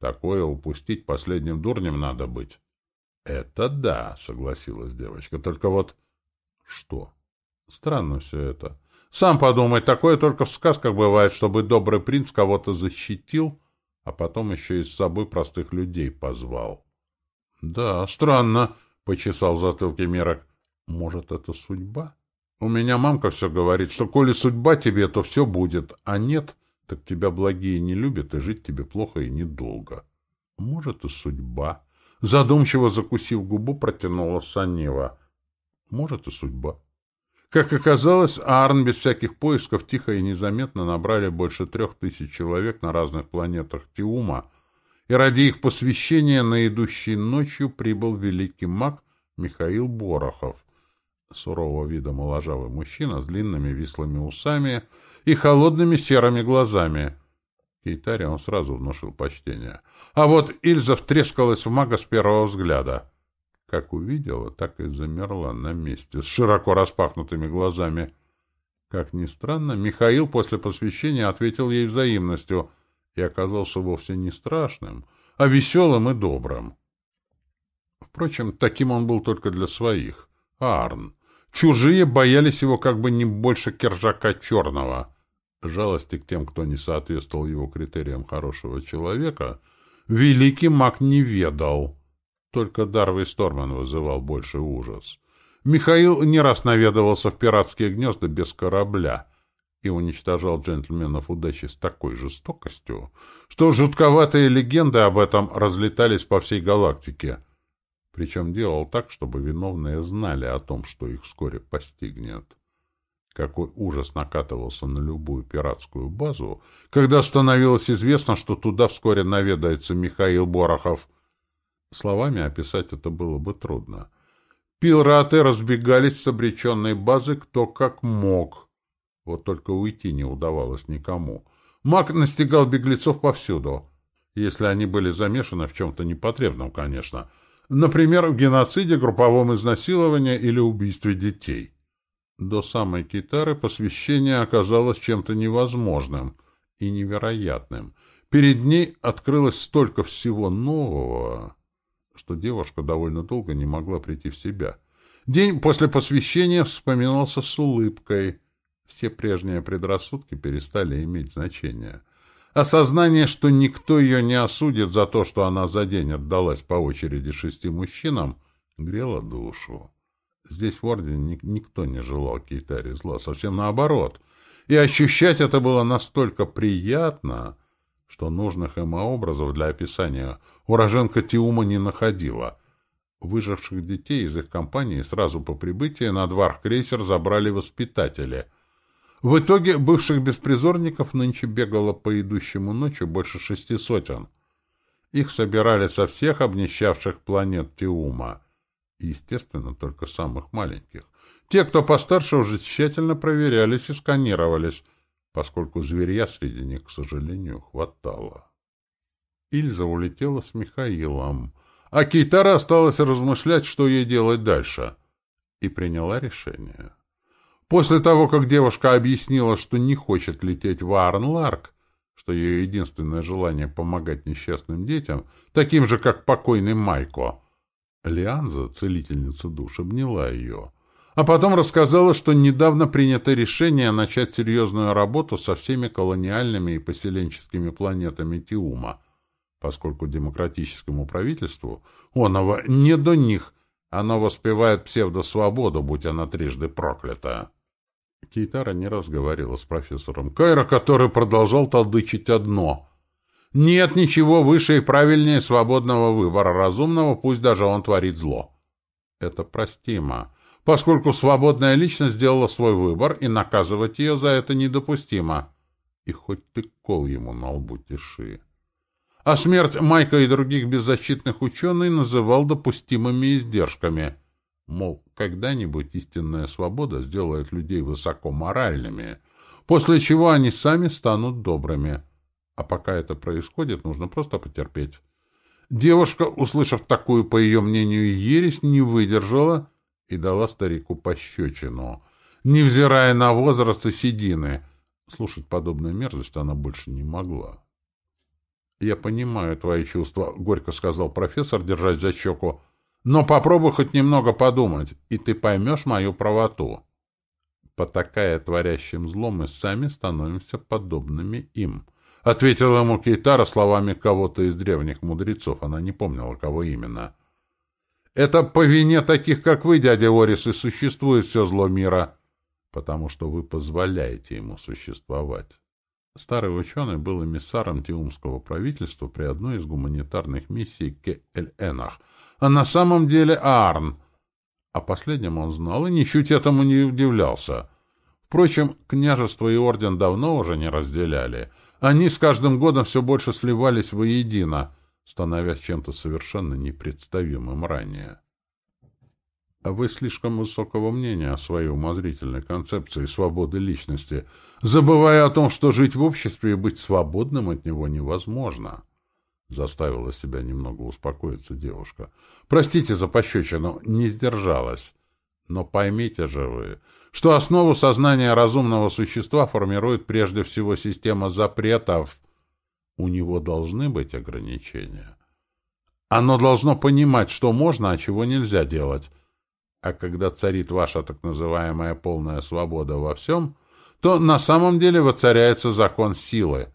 Такое упустить последним дурнем надо быть. — Это да, — согласилась девочка. — Только вот... — Что? Странно все это. Сам подумай, такое только в сказках бывает, чтобы добрый принц кого-то защитил, а потом еще и с собой простых людей позвал. — Да, странно, — почесал в затылке Мерок. — Может, это судьба? У меня мамка все говорит, что коли судьба тебе, то все будет, а нет, так тебя благие не любят, и жить тебе плохо и недолго. Может, и судьба. Задумчиво закусив губу, протянула Санева. Может, и судьба. Как оказалось, Арн без всяких поисков тихо и незаметно набрали больше трех тысяч человек на разных планетах Тиума, и ради их посвящения на идущей ночью прибыл великий маг Михаил Борохов, сурового вида моложавый мужчина с длинными вислыми усами и холодными серыми глазами — Кейтаре он сразу внушил почтение. А вот Ильза втрескалась в мага с первого взгляда. Как увидела, так и замерла на месте, с широко распахнутыми глазами. Как ни странно, Михаил после посвящения ответил ей взаимностью и оказался вовсе не страшным, а веселым и добрым. Впрочем, таким он был только для своих. Арн. Чужие боялись его как бы не больше кержака черного — Жалости к тем, кто не соответствовал его критериям хорошего человека, великий маг не ведал. Только Дарвей Сторман вызывал больше ужас. Михаил не раз наведывался в пиратские гнезда без корабля и уничтожал джентльменов удачи с такой жестокостью, что жутковатые легенды об этом разлетались по всей галактике. Причем делал так, чтобы виновные знали о том, что их вскоре постигнет. Какой ужас накатывался на любую пиратскую базу, когда становилось известно, что туда вскоре наведается Михаил Борохов. Словами описать это было бы трудно. Пираты разбегались с обреченной базы кто как мог. Вот только уйти не удавалось никому. Маг настигал беглецов повсюду, если они были замешаны в чем-то непотребном, конечно. Например, в геноциде, групповом изнасиловании или убийстве детей. До самой китары посвящение оказалось чем-то невозможным и невероятным. Перед ней открылось столько всего нового, что девушка довольно долго не могла прийти в себя. День после посвящения вспоминался с улыбкой. Все прежние предрассудки перестали иметь значение. Осознание, что никто ее не осудит за то, что она за день отдалась по очереди шести мужчинам, грело душу. Здесь в Ордене никто не желал Кейтаре зла, совсем наоборот. И ощущать это было настолько приятно, что нужных образов для описания уроженка Тиума не находила. Выживших детей из их компании сразу по прибытии на дварх-крейсер забрали воспитатели. В итоге бывших беспризорников нынче бегало по идущему ночью больше шести сотен. Их собирали со всех обнищавших планет Тиума естественно, только самых маленьких. Те, кто постарше, уже тщательно проверялись и сканировались, поскольку зверья среди них, к сожалению, хватало. Ильза улетела с Михаилом, а Кейтара осталась размышлять, что ей делать дальше, и приняла решение. После того, как девушка объяснила, что не хочет лететь в Арнларк, что ее единственное желание помогать несчастным детям, таким же, как покойный Майко, Лианза, целительница душ, обняла ее, а потом рассказала, что недавно принято решение начать серьезную работу со всеми колониальными и поселенческими планетами Тиума, поскольку демократическому правительству оного не до них, оно воспевает псевдосвободу, будь она трижды проклята. Кейтара не раз говорила с профессором Кайра, который продолжал толдычить одно — нет ничего выше и правильнее свободного выбора разумного, пусть даже он творит зло. Это простимо, поскольку свободная личность сделала свой выбор, и наказывать ее за это недопустимо. И хоть ты кол ему на лбу тиши. А смерть Майка и других беззащитных ученых называл допустимыми издержками. Мол, когда-нибудь истинная свобода сделает людей высокоморальными, после чего они сами станут добрыми. А пока это происходит, нужно просто потерпеть. Девушка, услышав такую, по ее мнению, ересь, не выдержала и дала старику пощечину, невзирая на возраст и седины. Слушать подобную мерзость она больше не могла. «Я понимаю твои чувства», — горько сказал профессор, держась за щеку. «Но попробуй хоть немного подумать, и ты поймешь мою правоту». Потакая творящим злом, мы сами становимся подобными им. — ответила ему Кейтара словами кого-то из древних мудрецов. Она не помнила, кого именно. «Это по вине таких, как вы, дядя Орис, и существует все зло мира, потому что вы позволяете ему существовать». Старый ученый был эмиссаром Тиумского правительства при одной из гуманитарных миссий Кель-Энах, а на самом деле Аарн. О последнем он знал и ничуть этому не удивлялся. Впрочем, княжество и орден давно уже не разделяли — они с каждым годом все больше сливались воедино, становясь чем-то совершенно непредставимым ранее. А вы слишком высокого мнения о своей умозрительной концепции свободы личности, забывая о том, что жить в обществе и быть свободным от него невозможно. Заставила себя немного успокоиться девушка. Простите за пощечину, не сдержалась. Но поймите же вы, что основу сознания разумного существа формирует прежде всего система запретов. У него должны быть ограничения. Оно должно понимать, что можно, а чего нельзя делать. А когда царит ваша так называемая полная свобода во всем, то на самом деле воцаряется закон силы.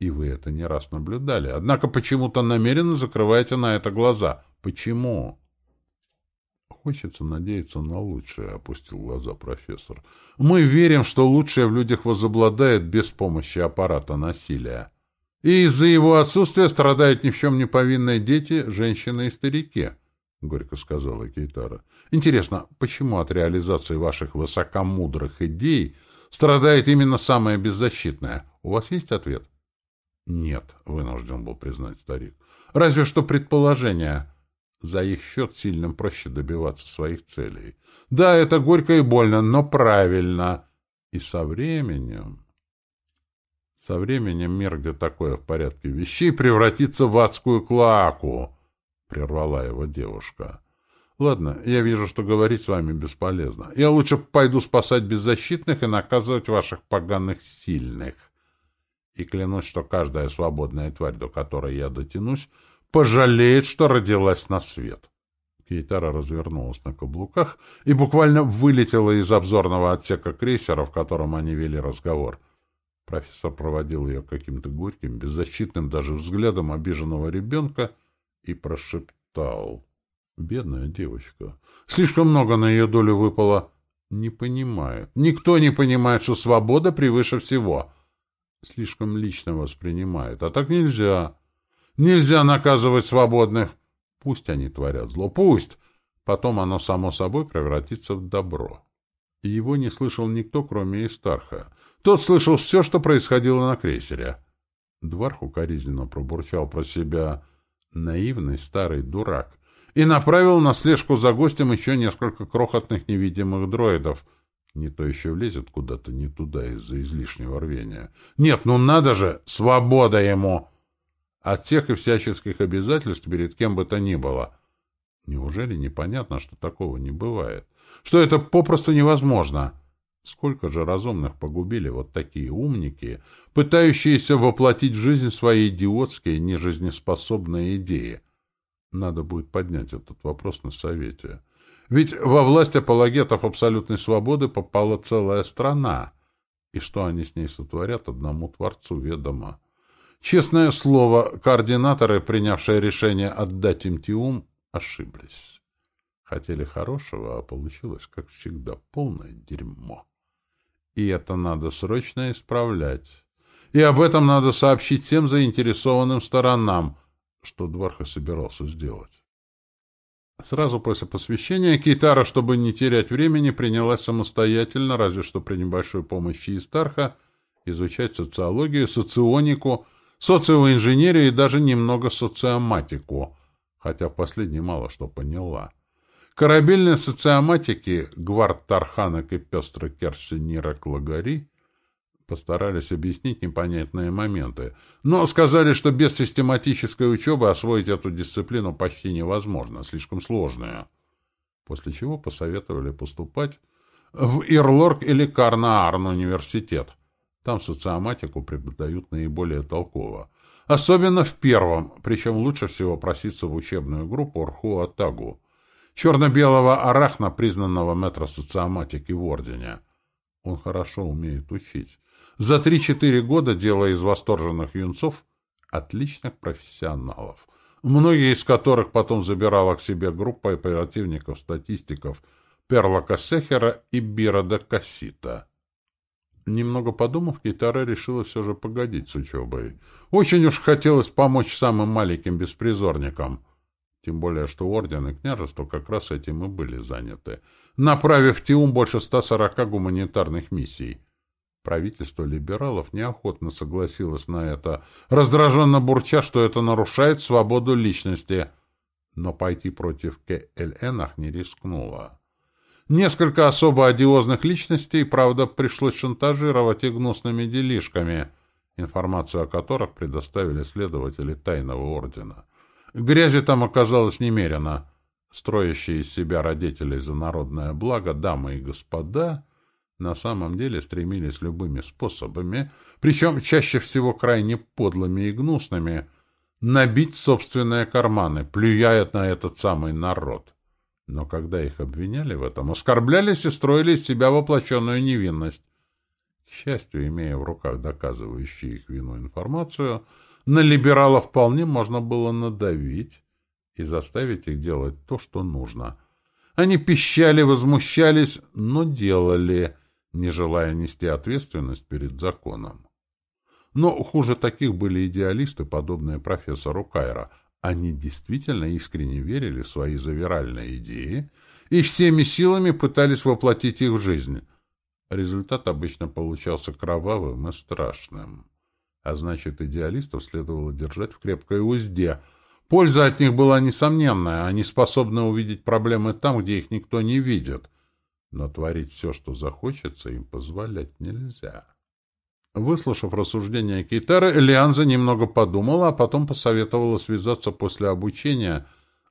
И вы это не раз наблюдали. Однако почему-то намеренно закрываете на это глаза. Почему? Хочется надеяться на лучшее, — опустил глаза профессор. Мы верим, что лучшее в людях возобладает без помощи аппарата насилия. И из-за его отсутствия страдают ни в чем не повинные дети, женщины и старики, — горько сказала Кейтара. Интересно, почему от реализации ваших высокомудрых идей страдает именно самое беззащитное? У вас есть ответ? — Нет, — вынужден был признать старик. — Разве что предположение. За их счет сильным проще добиваться своих целей. Да, это горько и больно, но правильно. И со временем... Со временем мир, где такое в порядке вещей, превратится в адскую клаку, — прервала его девушка. — Ладно, я вижу, что говорить с вами бесполезно. Я лучше пойду спасать беззащитных и наказывать ваших поганых сильных. И клянусь, что каждая свободная тварь, до которой я дотянусь, пожалеет, что родилась на свет. Кейтара развернулась на каблуках и буквально вылетела из обзорного отсека крейсера, в котором они вели разговор. Профессор проводил ее каким-то горьким, беззащитным даже взглядом обиженного ребенка и прошептал. «Бедная девочка. Слишком много на ее долю выпало. Не понимает. Никто не понимает, что свобода превыше всего. Слишком лично воспринимает. А так нельзя. Нельзя наказывать свободных. Пусть они творят зло, пусть. Потом оно само собой превратится в добро. Его не слышал никто, кроме Истарха. Тот слышал все, что происходило на крейсере. Дварх укоризненно пробурчал про себя наивный старый дурак и направил на слежку за гостем еще несколько крохотных невидимых дроидов. Не то еще влезет куда-то не туда из-за излишнего рвения. Нет, ну надо же, свобода ему! от всех и всяческих обязательств перед кем бы то ни было. Неужели непонятно, что такого не бывает? Что это попросту невозможно? Сколько же разумных погубили вот такие умники, пытающиеся воплотить в жизнь свои идиотские, нежизнеспособные идеи? Надо будет поднять этот вопрос на совете. Ведь во власть апологетов абсолютной свободы попала целая страна. И что они с ней сотворят, одному Творцу ведомо. Честное слово, координаторы, принявшие решение отдать им Тиум, ошиблись. Хотели хорошего, а получилось, как всегда, полное дерьмо. И это надо срочно исправлять. И об этом надо сообщить всем заинтересованным сторонам, что Дворха собирался сделать. Сразу после посвящения Кейтара, чтобы не терять времени, принялась самостоятельно, разве что при небольшой помощи Истарха, изучать социологию, соционику — социоинженерию и даже немного социоматику, хотя в последней мало что поняла. Корабельные социоматики Гвард Тарханок и Пестрый Керсинира Клагари постарались объяснить непонятные моменты, но сказали, что без систематической учебы освоить эту дисциплину почти невозможно, слишком сложная. После чего посоветовали поступать в Ирлорг или Карнаарн университет. Там социоматику преподают наиболее толково. Особенно в первом, причем лучше всего проситься в учебную группу Рхуатагу, черно-белого арахна, признанного метросоциоматики в Ордене. Он хорошо умеет учить. За три-четыре года делая из восторженных юнцов отличных профессионалов, многие из которых потом забирала к себе группа оперативников-статистиков Перла Кассехера и Бирада Кассита. Немного подумав, Китара решила все же погодить с учебой. Очень уж хотелось помочь самым маленьким беспризорникам. Тем более, что орден и княжество как раз этим и были заняты, направив в Тиум больше 140 гуманитарных миссий. Правительство либералов неохотно согласилось на это, раздраженно бурча, что это нарушает свободу личности. Но пойти против КЛНах не рискнуло. Несколько особо одиозных личностей, правда, пришлось шантажировать и гнусными делишками, информацию о которых предоставили следователи Тайного Ордена. Грязи там оказалось немерено. Строящие из себя родителей за народное благо дамы и господа на самом деле стремились любыми способами, причем чаще всего крайне подлыми и гнусными, набить собственные карманы, плюя на этот самый народ. Но когда их обвиняли в этом, оскорблялись и строили из себя воплощенную невинность. К счастью, имея в руках доказывающую их вину информацию, на либералов вполне можно было надавить и заставить их делать то, что нужно. Они пищали, возмущались, но делали, не желая нести ответственность перед законом. Но хуже таких были идеалисты, подобные профессору Кайра — они действительно искренне верили в свои завиральные идеи и всеми силами пытались воплотить их в жизнь. Результат обычно получался кровавым и страшным. А значит, идеалистов следовало держать в крепкой узде. Польза от них была несомненная. Они способны увидеть проблемы там, где их никто не видит. Но творить все, что захочется, им позволять нельзя. Выслушав рассуждения Кейтара, Элианза немного подумала, а потом посоветовала связаться после обучения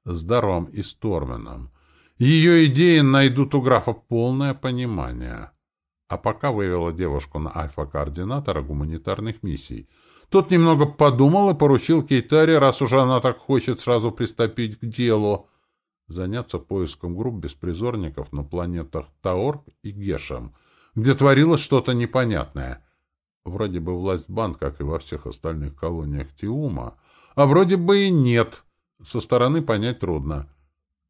с Даром и Сторменом. Ее идеи найдут у графа полное понимание. А пока вывела девушку на альфа-координатора гуманитарных миссий. Тот немного подумал и поручил Кейтаре, раз уже она так хочет сразу приступить к делу, заняться поиском групп беспризорников на планетах Таорг и Гешем, где творилось что-то непонятное — Вроде бы власть банд, как и во всех остальных колониях Тиума, а вроде бы и нет. Со стороны понять трудно.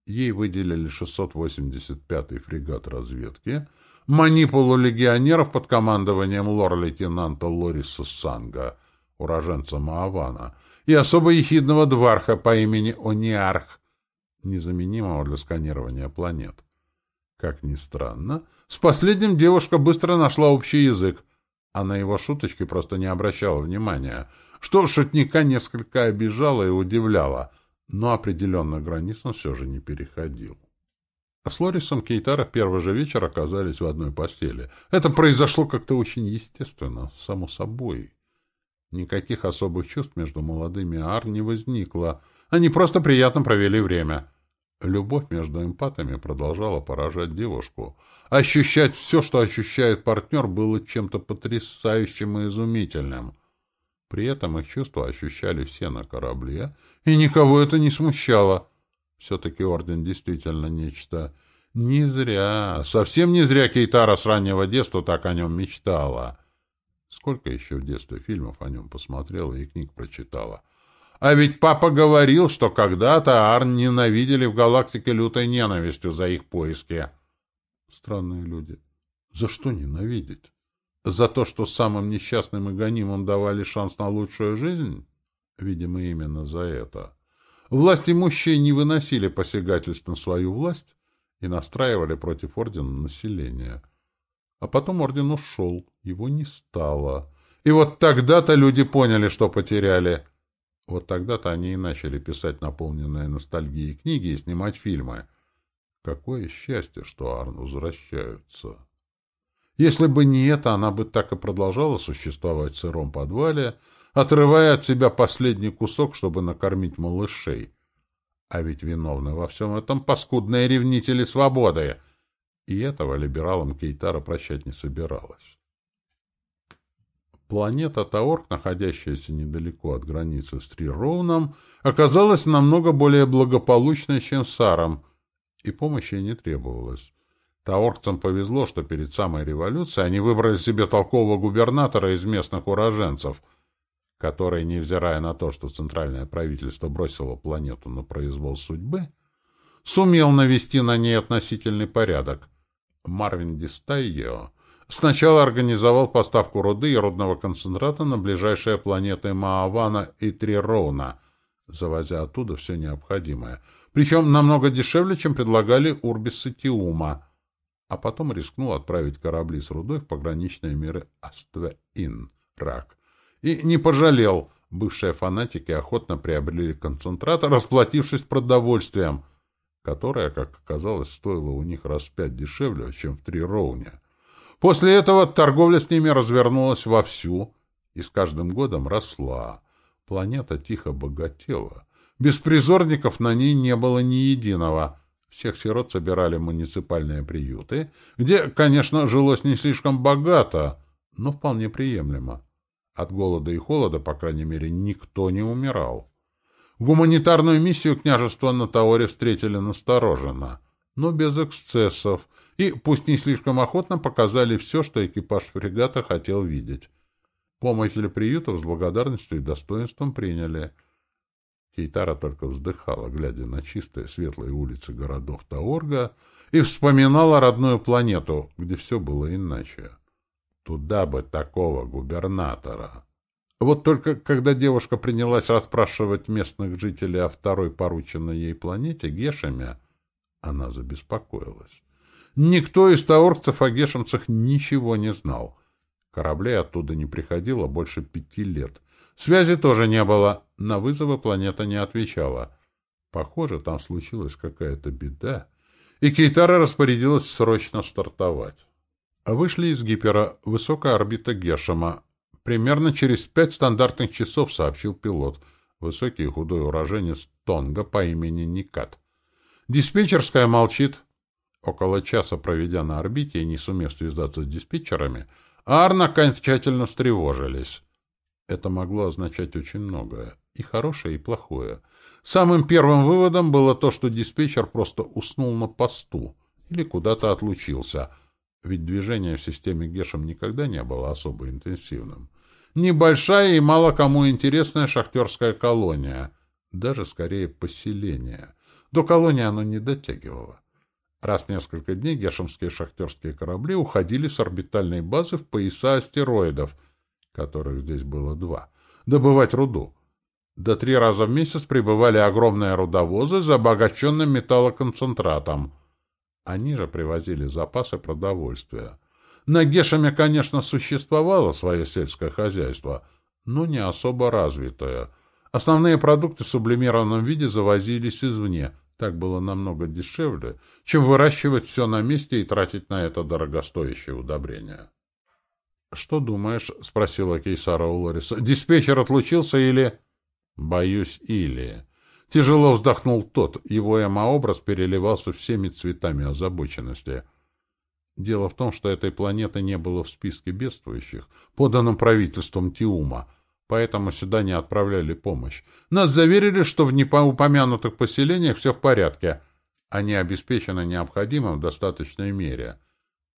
Ей выделили 685-й фрегат разведки, манипулу легионеров под командованием лор-лейтенанта Лориса Санга, уроженца Маавана, и особо ехидного дварха по имени Ониарх, незаменимого для сканирования планет. Как ни странно, с последним девушка быстро нашла общий язык, а на его шуточки просто не обращала внимания, что шутника несколько обижало и удивляло, но определенных границ он все же не переходил. С Лорисом Кейтара в первый же вечер оказались в одной постели. Это произошло как-то очень естественно, само собой. Никаких особых чувств между молодыми Ар не возникло. Они просто приятно провели время. Любовь между эмпатами продолжала поражать девушку. Ощущать все, что ощущает партнер, было чем-то потрясающим и изумительным. При этом их чувства ощущали все на корабле, и никого это не смущало. Все-таки Орден действительно нечто. Не зря, совсем не зря Кейтара с раннего детства так о нем мечтала. Сколько еще в детстве фильмов о нем посмотрела и книг прочитала — а ведь папа говорил, что когда-то Арн ненавидели в галактике лютой ненавистью за их поиски. Странные люди. За что ненавидеть? За то, что самым несчастным и гонимым давали шанс на лучшую жизнь? Видимо, именно за это. Власть имущие не выносили посягательств на свою власть и настраивали против ордена населения. А потом орден ушел, его не стало. И вот тогда-то люди поняли, что потеряли — вот тогда-то они и начали писать наполненные ностальгией книги и снимать фильмы. Какое счастье, что Арн возвращаются. Если бы не это, она бы так и продолжала существовать в сыром подвале, отрывая от себя последний кусок, чтобы накормить малышей. А ведь виновны во всем этом паскудные ревнители свободы. И этого либералам Кейтара прощать не собиралась. Планета Таорк, находящаяся недалеко от границы с Трироуном, оказалась намного более благополучной, чем Саром, и помощи не требовалось. Таоркцам повезло, что перед самой революцией они выбрали себе толкового губернатора из местных уроженцев, который, невзирая на то, что центральное правительство бросило планету на произвол судьбы, сумел навести на ней относительный порядок. Марвин Дистайо Сначала организовал поставку руды и рудного концентрата на ближайшие планеты Маавана и Трироуна, завозя оттуда все необходимое. Причем намного дешевле, чем предлагали Урбис и Тиума. А потом рискнул отправить корабли с рудой в пограничные миры Астве-Ин, Рак. И не пожалел. Бывшие фанатики охотно приобрели концентрат, расплатившись продовольствием, которое, как оказалось, стоило у них раз пять дешевле, чем в Трироуне. После этого торговля с ними развернулась вовсю и с каждым годом росла. Планета тихо богатела. Беспризорников на ней не было ни единого. Всех сирот собирали муниципальные приюты, где, конечно, жилось не слишком богато, но вполне приемлемо. От голода и холода, по крайней мере, никто не умирал. Гуманитарную миссию княжества на Таоре встретили настороженно, но без эксцессов, и, пусть не слишком охотно, показали все, что экипаж фрегата хотел видеть. Для приютов с благодарностью и достоинством приняли. Кейтара только вздыхала, глядя на чистые светлые улицы городов Таорга, и вспоминала родную планету, где все было иначе. Туда бы такого губернатора! Вот только когда девушка принялась расспрашивать местных жителей о второй порученной ей планете, Гешеме, она забеспокоилась. Никто из таорцев о гешемцах ничего не знал. Кораблей оттуда не приходило больше пяти лет. Связи тоже не было. На вызовы планета не отвечала. Похоже, там случилась какая-то беда, и Кейтара распорядилась срочно стартовать. Вышли из гипера высокая орбита Гешема. Примерно через пять стандартных часов сообщил пилот, высокий худой уроженец Тонга по имени Никат. Диспетчерская молчит, Около часа проведя на орбите и не сумев связаться с диспетчерами, Арн окончательно встревожились. Это могло означать очень многое, и хорошее, и плохое. Самым первым выводом было то, что диспетчер просто уснул на посту или куда-то отлучился, ведь движение в системе Гешем никогда не было особо интенсивным. Небольшая и мало кому интересная шахтерская колония, даже скорее поселение. До колонии оно не дотягивало. Раз в несколько дней гешемские шахтерские корабли уходили с орбитальной базы в пояса астероидов, которых здесь было два, добывать руду. До три раза в месяц прибывали огромные рудовозы за обогащенным металлоконцентратом. Они же привозили запасы продовольствия. На Гешеме, конечно, существовало свое сельское хозяйство, но не особо развитое. Основные продукты в сублимированном виде завозились извне — так было намного дешевле, чем выращивать все на месте и тратить на это дорогостоящее удобрение. — Что думаешь? — спросила Кейсара у Лориса. — Диспетчер отлучился или... — Боюсь, или... Тяжело вздохнул тот. Его эмообраз переливался всеми цветами озабоченности. Дело в том, что этой планеты не было в списке бедствующих, поданном правительством Тиума, поэтому сюда не отправляли помощь. Нас заверили, что в неупомянутых поселениях все в порядке. Они обеспечены необходимым в достаточной мере.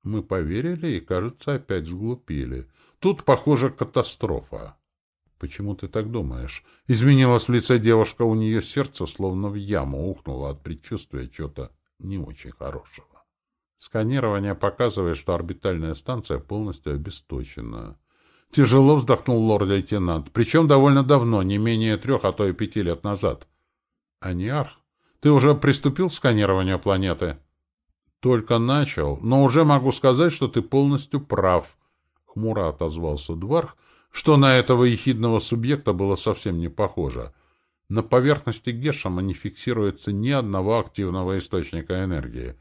Мы поверили и, кажется, опять сглупили. Тут, похоже, катастрофа. Почему ты так думаешь? Изменилась в лице девушка, у нее сердце словно в яму ухнуло от предчувствия чего-то не очень хорошего. Сканирование показывает, что орбитальная станция полностью обесточена. Тяжело вздохнул лорд-лейтенант. Причем довольно давно, не менее трех, а то и пяти лет назад. Аниарх, ты уже приступил к сканированию планеты? Только начал, но уже могу сказать, что ты полностью прав. Хмуро отозвался Дварх, что на этого ехидного субъекта было совсем не похоже. На поверхности Гешама не фиксируется ни одного активного источника энергии,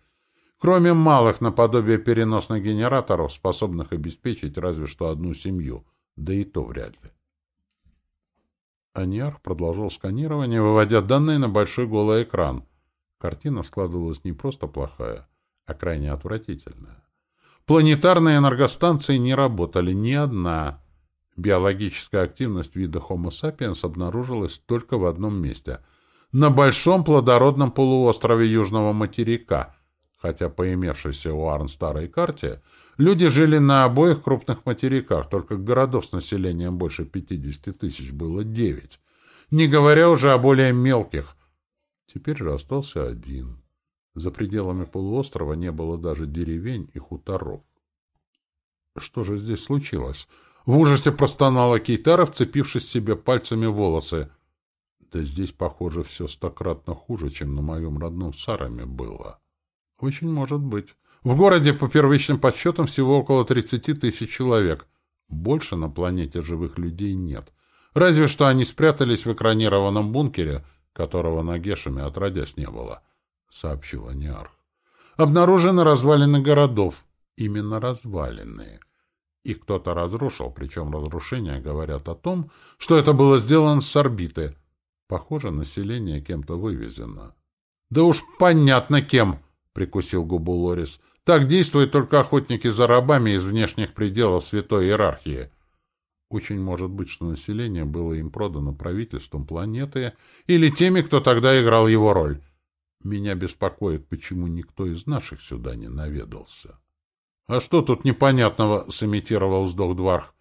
кроме малых наподобие переносных генераторов, способных обеспечить разве что одну семью, да и то вряд ли. Аниарх продолжал сканирование, выводя данные на большой голый экран. Картина складывалась не просто плохая, а крайне отвратительная. Планетарные энергостанции не работали, ни одна. Биологическая активность вида Homo sapiens обнаружилась только в одном месте — на большом плодородном полуострове Южного материка, хотя по имевшейся у Арн старой карте люди жили на обоих крупных материках, только городов с населением больше 50 тысяч было девять, не говоря уже о более мелких. Теперь же остался один. За пределами полуострова не было даже деревень и хуторов. Что же здесь случилось? В ужасе простонала Кейтара, вцепившись себе пальцами волосы. Да здесь, похоже, все стократно хуже, чем на моем родном Сараме было. Очень может быть. В городе, по первичным подсчетам, всего около 30 тысяч человек. Больше на планете живых людей нет. Разве что они спрятались в экранированном бункере, которого на Гешами отродясь не было, — сообщила Ниарх. Обнаружены развалины городов. Именно развалины. Их кто-то разрушил, причем разрушения говорят о том, что это было сделано с орбиты. Похоже, население кем-то вывезено. — Да уж понятно кем, — прикусил губу Лорис. — Так действуют только охотники за рабами из внешних пределов святой иерархии. Очень может быть, что население было им продано правительством планеты или теми, кто тогда играл его роль. Меня беспокоит, почему никто из наших сюда не наведался. «А что тут непонятного?» — сымитировал вздох Дварх.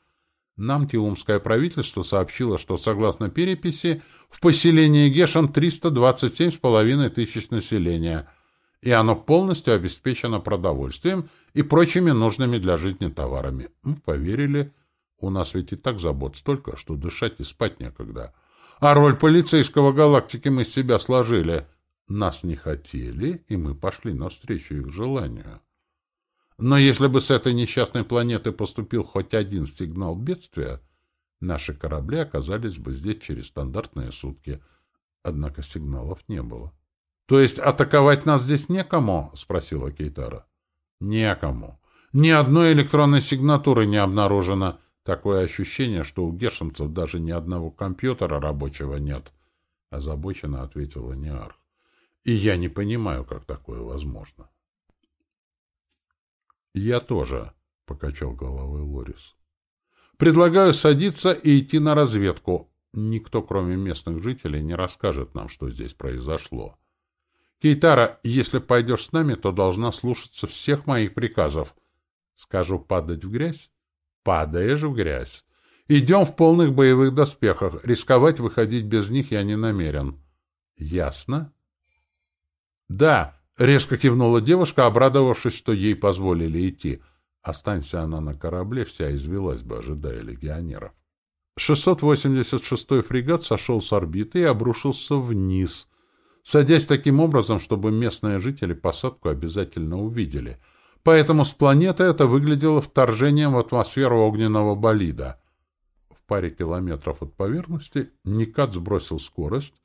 Нам Тиумское правительство сообщило, что, согласно переписи, в поселении Гешан 327,5 тысяч населения, и оно полностью обеспечено продовольствием и прочими нужными для жизни товарами. Мы поверили. У нас ведь и так забот столько, что дышать и спать некогда. А роль полицейского галактики мы с себя сложили. Нас не хотели, и мы пошли навстречу их желанию. Но если бы с этой несчастной планеты поступил хоть один сигнал бедствия, наши корабли оказались бы здесь через стандартные сутки. Однако сигналов не было. — То есть атаковать нас здесь некому? — спросила Кейтара. — Некому. Ни одной электронной сигнатуры не обнаружено. Такое ощущение, что у гешемцев даже ни одного компьютера рабочего нет. Озабоченно ответила Неарх. И я не понимаю, как такое возможно. — «Я тоже», — покачал головой Лорис. «Предлагаю садиться и идти на разведку. Никто, кроме местных жителей, не расскажет нам, что здесь произошло. Кейтара, если пойдешь с нами, то должна слушаться всех моих приказов. Скажу падать в грязь? Падаешь в грязь. Идем в полных боевых доспехах. Рисковать выходить без них я не намерен. Ясно?» «Да», Резко кивнула девушка, обрадовавшись, что ей позволили идти. Останься она на корабле, вся извелась бы, ожидая легионеров. 686-й фрегат сошел с орбиты и обрушился вниз, садясь таким образом, чтобы местные жители посадку обязательно увидели. Поэтому с планеты это выглядело вторжением в атмосферу огненного болида. В паре километров от поверхности Никат сбросил скорость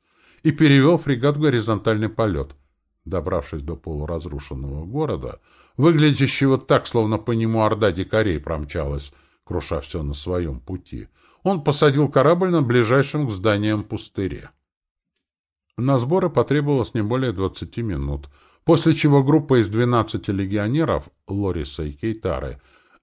и перевел фрегат в горизонтальный полет — Добравшись до полуразрушенного города, выглядящего так, словно по нему орда дикарей промчалась, круша все на своем пути, он посадил корабль над ближайшим к зданиям пустыре. На сборы потребовалось не более двадцати минут, после чего группа из двенадцати легионеров, Лориса и Кейтары,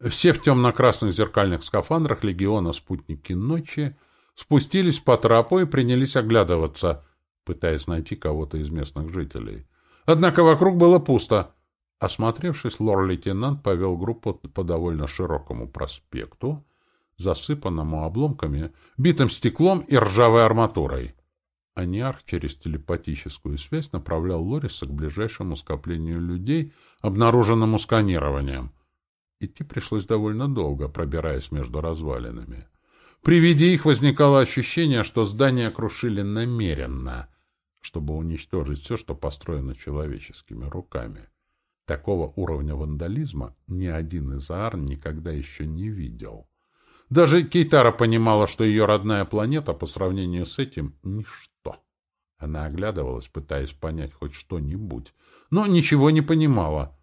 все в темно-красных зеркальных скафандрах легиона «Спутники ночи», спустились по трапу и принялись оглядываться, пытаясь найти кого-то из местных жителей. Однако вокруг было пусто. Осмотревшись, лор-лейтенант повел группу по довольно широкому проспекту, засыпанному обломками, битым стеклом и ржавой арматурой. Аниарх через телепатическую связь направлял Лориса к ближайшему скоплению людей, обнаруженному сканированием. Идти пришлось довольно долго, пробираясь между развалинами. При виде их возникало ощущение, что здания крушили намеренно — чтобы уничтожить все, что построено человеческими руками. Такого уровня вандализма ни один из Аарн никогда еще не видел. Даже Кейтара понимала, что ее родная планета по сравнению с этим — ничто. Она оглядывалась, пытаясь понять хоть что-нибудь, но ничего не понимала.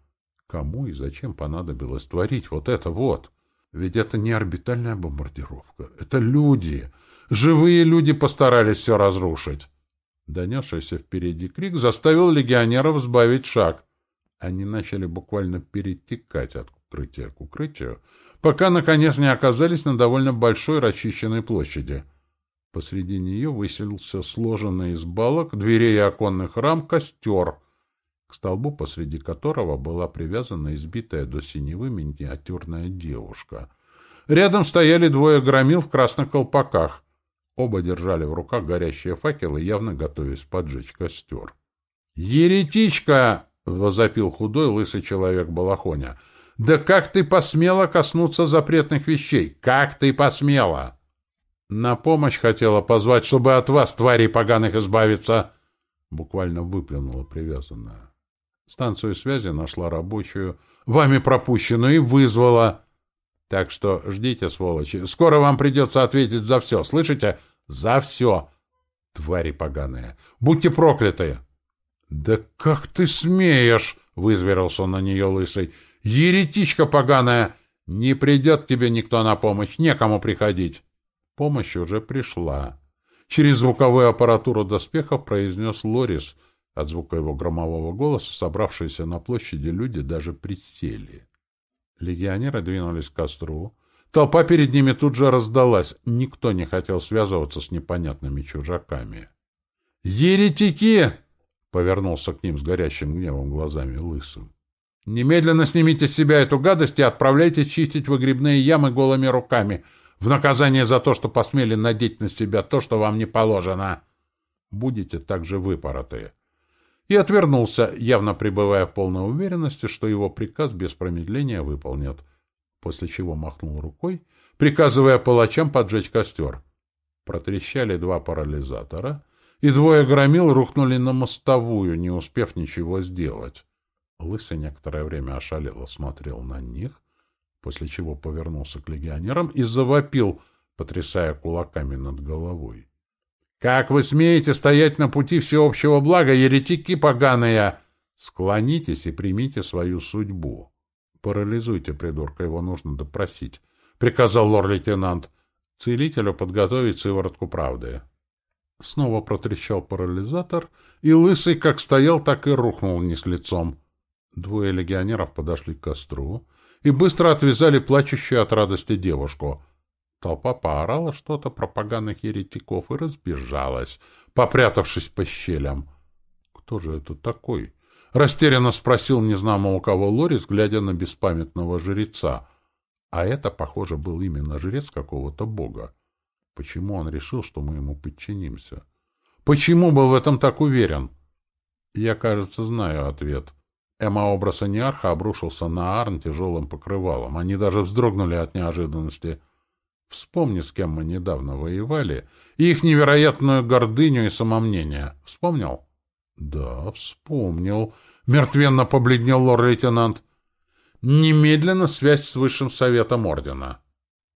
Кому и зачем понадобилось творить вот это вот? Ведь это не орбитальная бомбардировка. Это люди. Живые люди постарались все разрушить. Донесшийся впереди крик заставил легионеров сбавить шаг. Они начали буквально перетекать от укрытия к укрытию, пока, наконец, не оказались на довольно большой расчищенной площади. Посреди нее выселился сложенный из балок, дверей и оконных рам костер, к столбу, посреди которого была привязана избитая до синевы миниатюрная девушка. Рядом стояли двое громил в красных колпаках. Оба держали в руках горящие факелы, явно готовясь поджечь костер. «Еретичка!» — возопил худой лысый человек Балахоня. «Да как ты посмела коснуться запретных вещей? Как ты посмела?» «На помощь хотела позвать, чтобы от вас, тварей поганых, избавиться!» Буквально выплюнула привязанная. Станцию связи нашла рабочую, вами пропущенную, и вызвала. Так что ждите, сволочи. Скоро вам придется ответить за все, слышите? За все. Твари поганые. Будьте прокляты. — Да как ты смеешь? — вызверился на нее лысый. — Еретичка поганая! Не придет тебе никто на помощь, некому приходить. Помощь уже пришла. Через звуковую аппаратуру доспехов произнес Лорис — от звука его громового голоса собравшиеся на площади люди даже присели. Легионеры двинулись к костру. Толпа перед ними тут же раздалась. Никто не хотел связываться с непонятными чужаками. «Еретики!» — повернулся к ним с горящим гневом глазами лысым. «Немедленно снимите с себя эту гадость и отправляйтесь чистить выгребные ямы голыми руками, в наказание за то, что посмели надеть на себя то, что вам не положено. Будете также выпоротые и отвернулся, явно пребывая в полной уверенности, что его приказ без промедления выполнят, после чего махнул рукой, приказывая палачам поджечь костер. Протрещали два парализатора, и двое громил рухнули на мостовую, не успев ничего сделать. Лысый некоторое время ошалело смотрел на них, после чего повернулся к легионерам и завопил, потрясая кулаками над головой. Как вы смеете стоять на пути всеобщего блага, еретики поганые? Склонитесь и примите свою судьбу. Парализуйте придурка, его нужно допросить, — приказал лор-лейтенант. Целителю подготовить сыворотку правды. Снова протрещал парализатор, и лысый как стоял, так и рухнул вниз лицом. Двое легионеров подошли к костру и быстро отвязали плачущую от радости девушку — Толпа поорала что-то про еретиков и разбежалась, попрятавшись по щелям. «Кто же это такой?» — растерянно спросил незнамо у кого Лорис, глядя на беспамятного жреца. А это, похоже, был именно жрец какого-то бога. Почему он решил, что мы ему подчинимся? Почему был в этом так уверен? Я, кажется, знаю ответ. Эма-образ Аниарха обрушился на Арн тяжелым покрывалом. Они даже вздрогнули от неожиданности — Вспомни, с кем мы недавно воевали, и их невероятную гордыню и самомнение. Вспомнил? — Да, вспомнил. Мертвенно побледнел лор-лейтенант. — Немедленно связь с Высшим Советом Ордена. —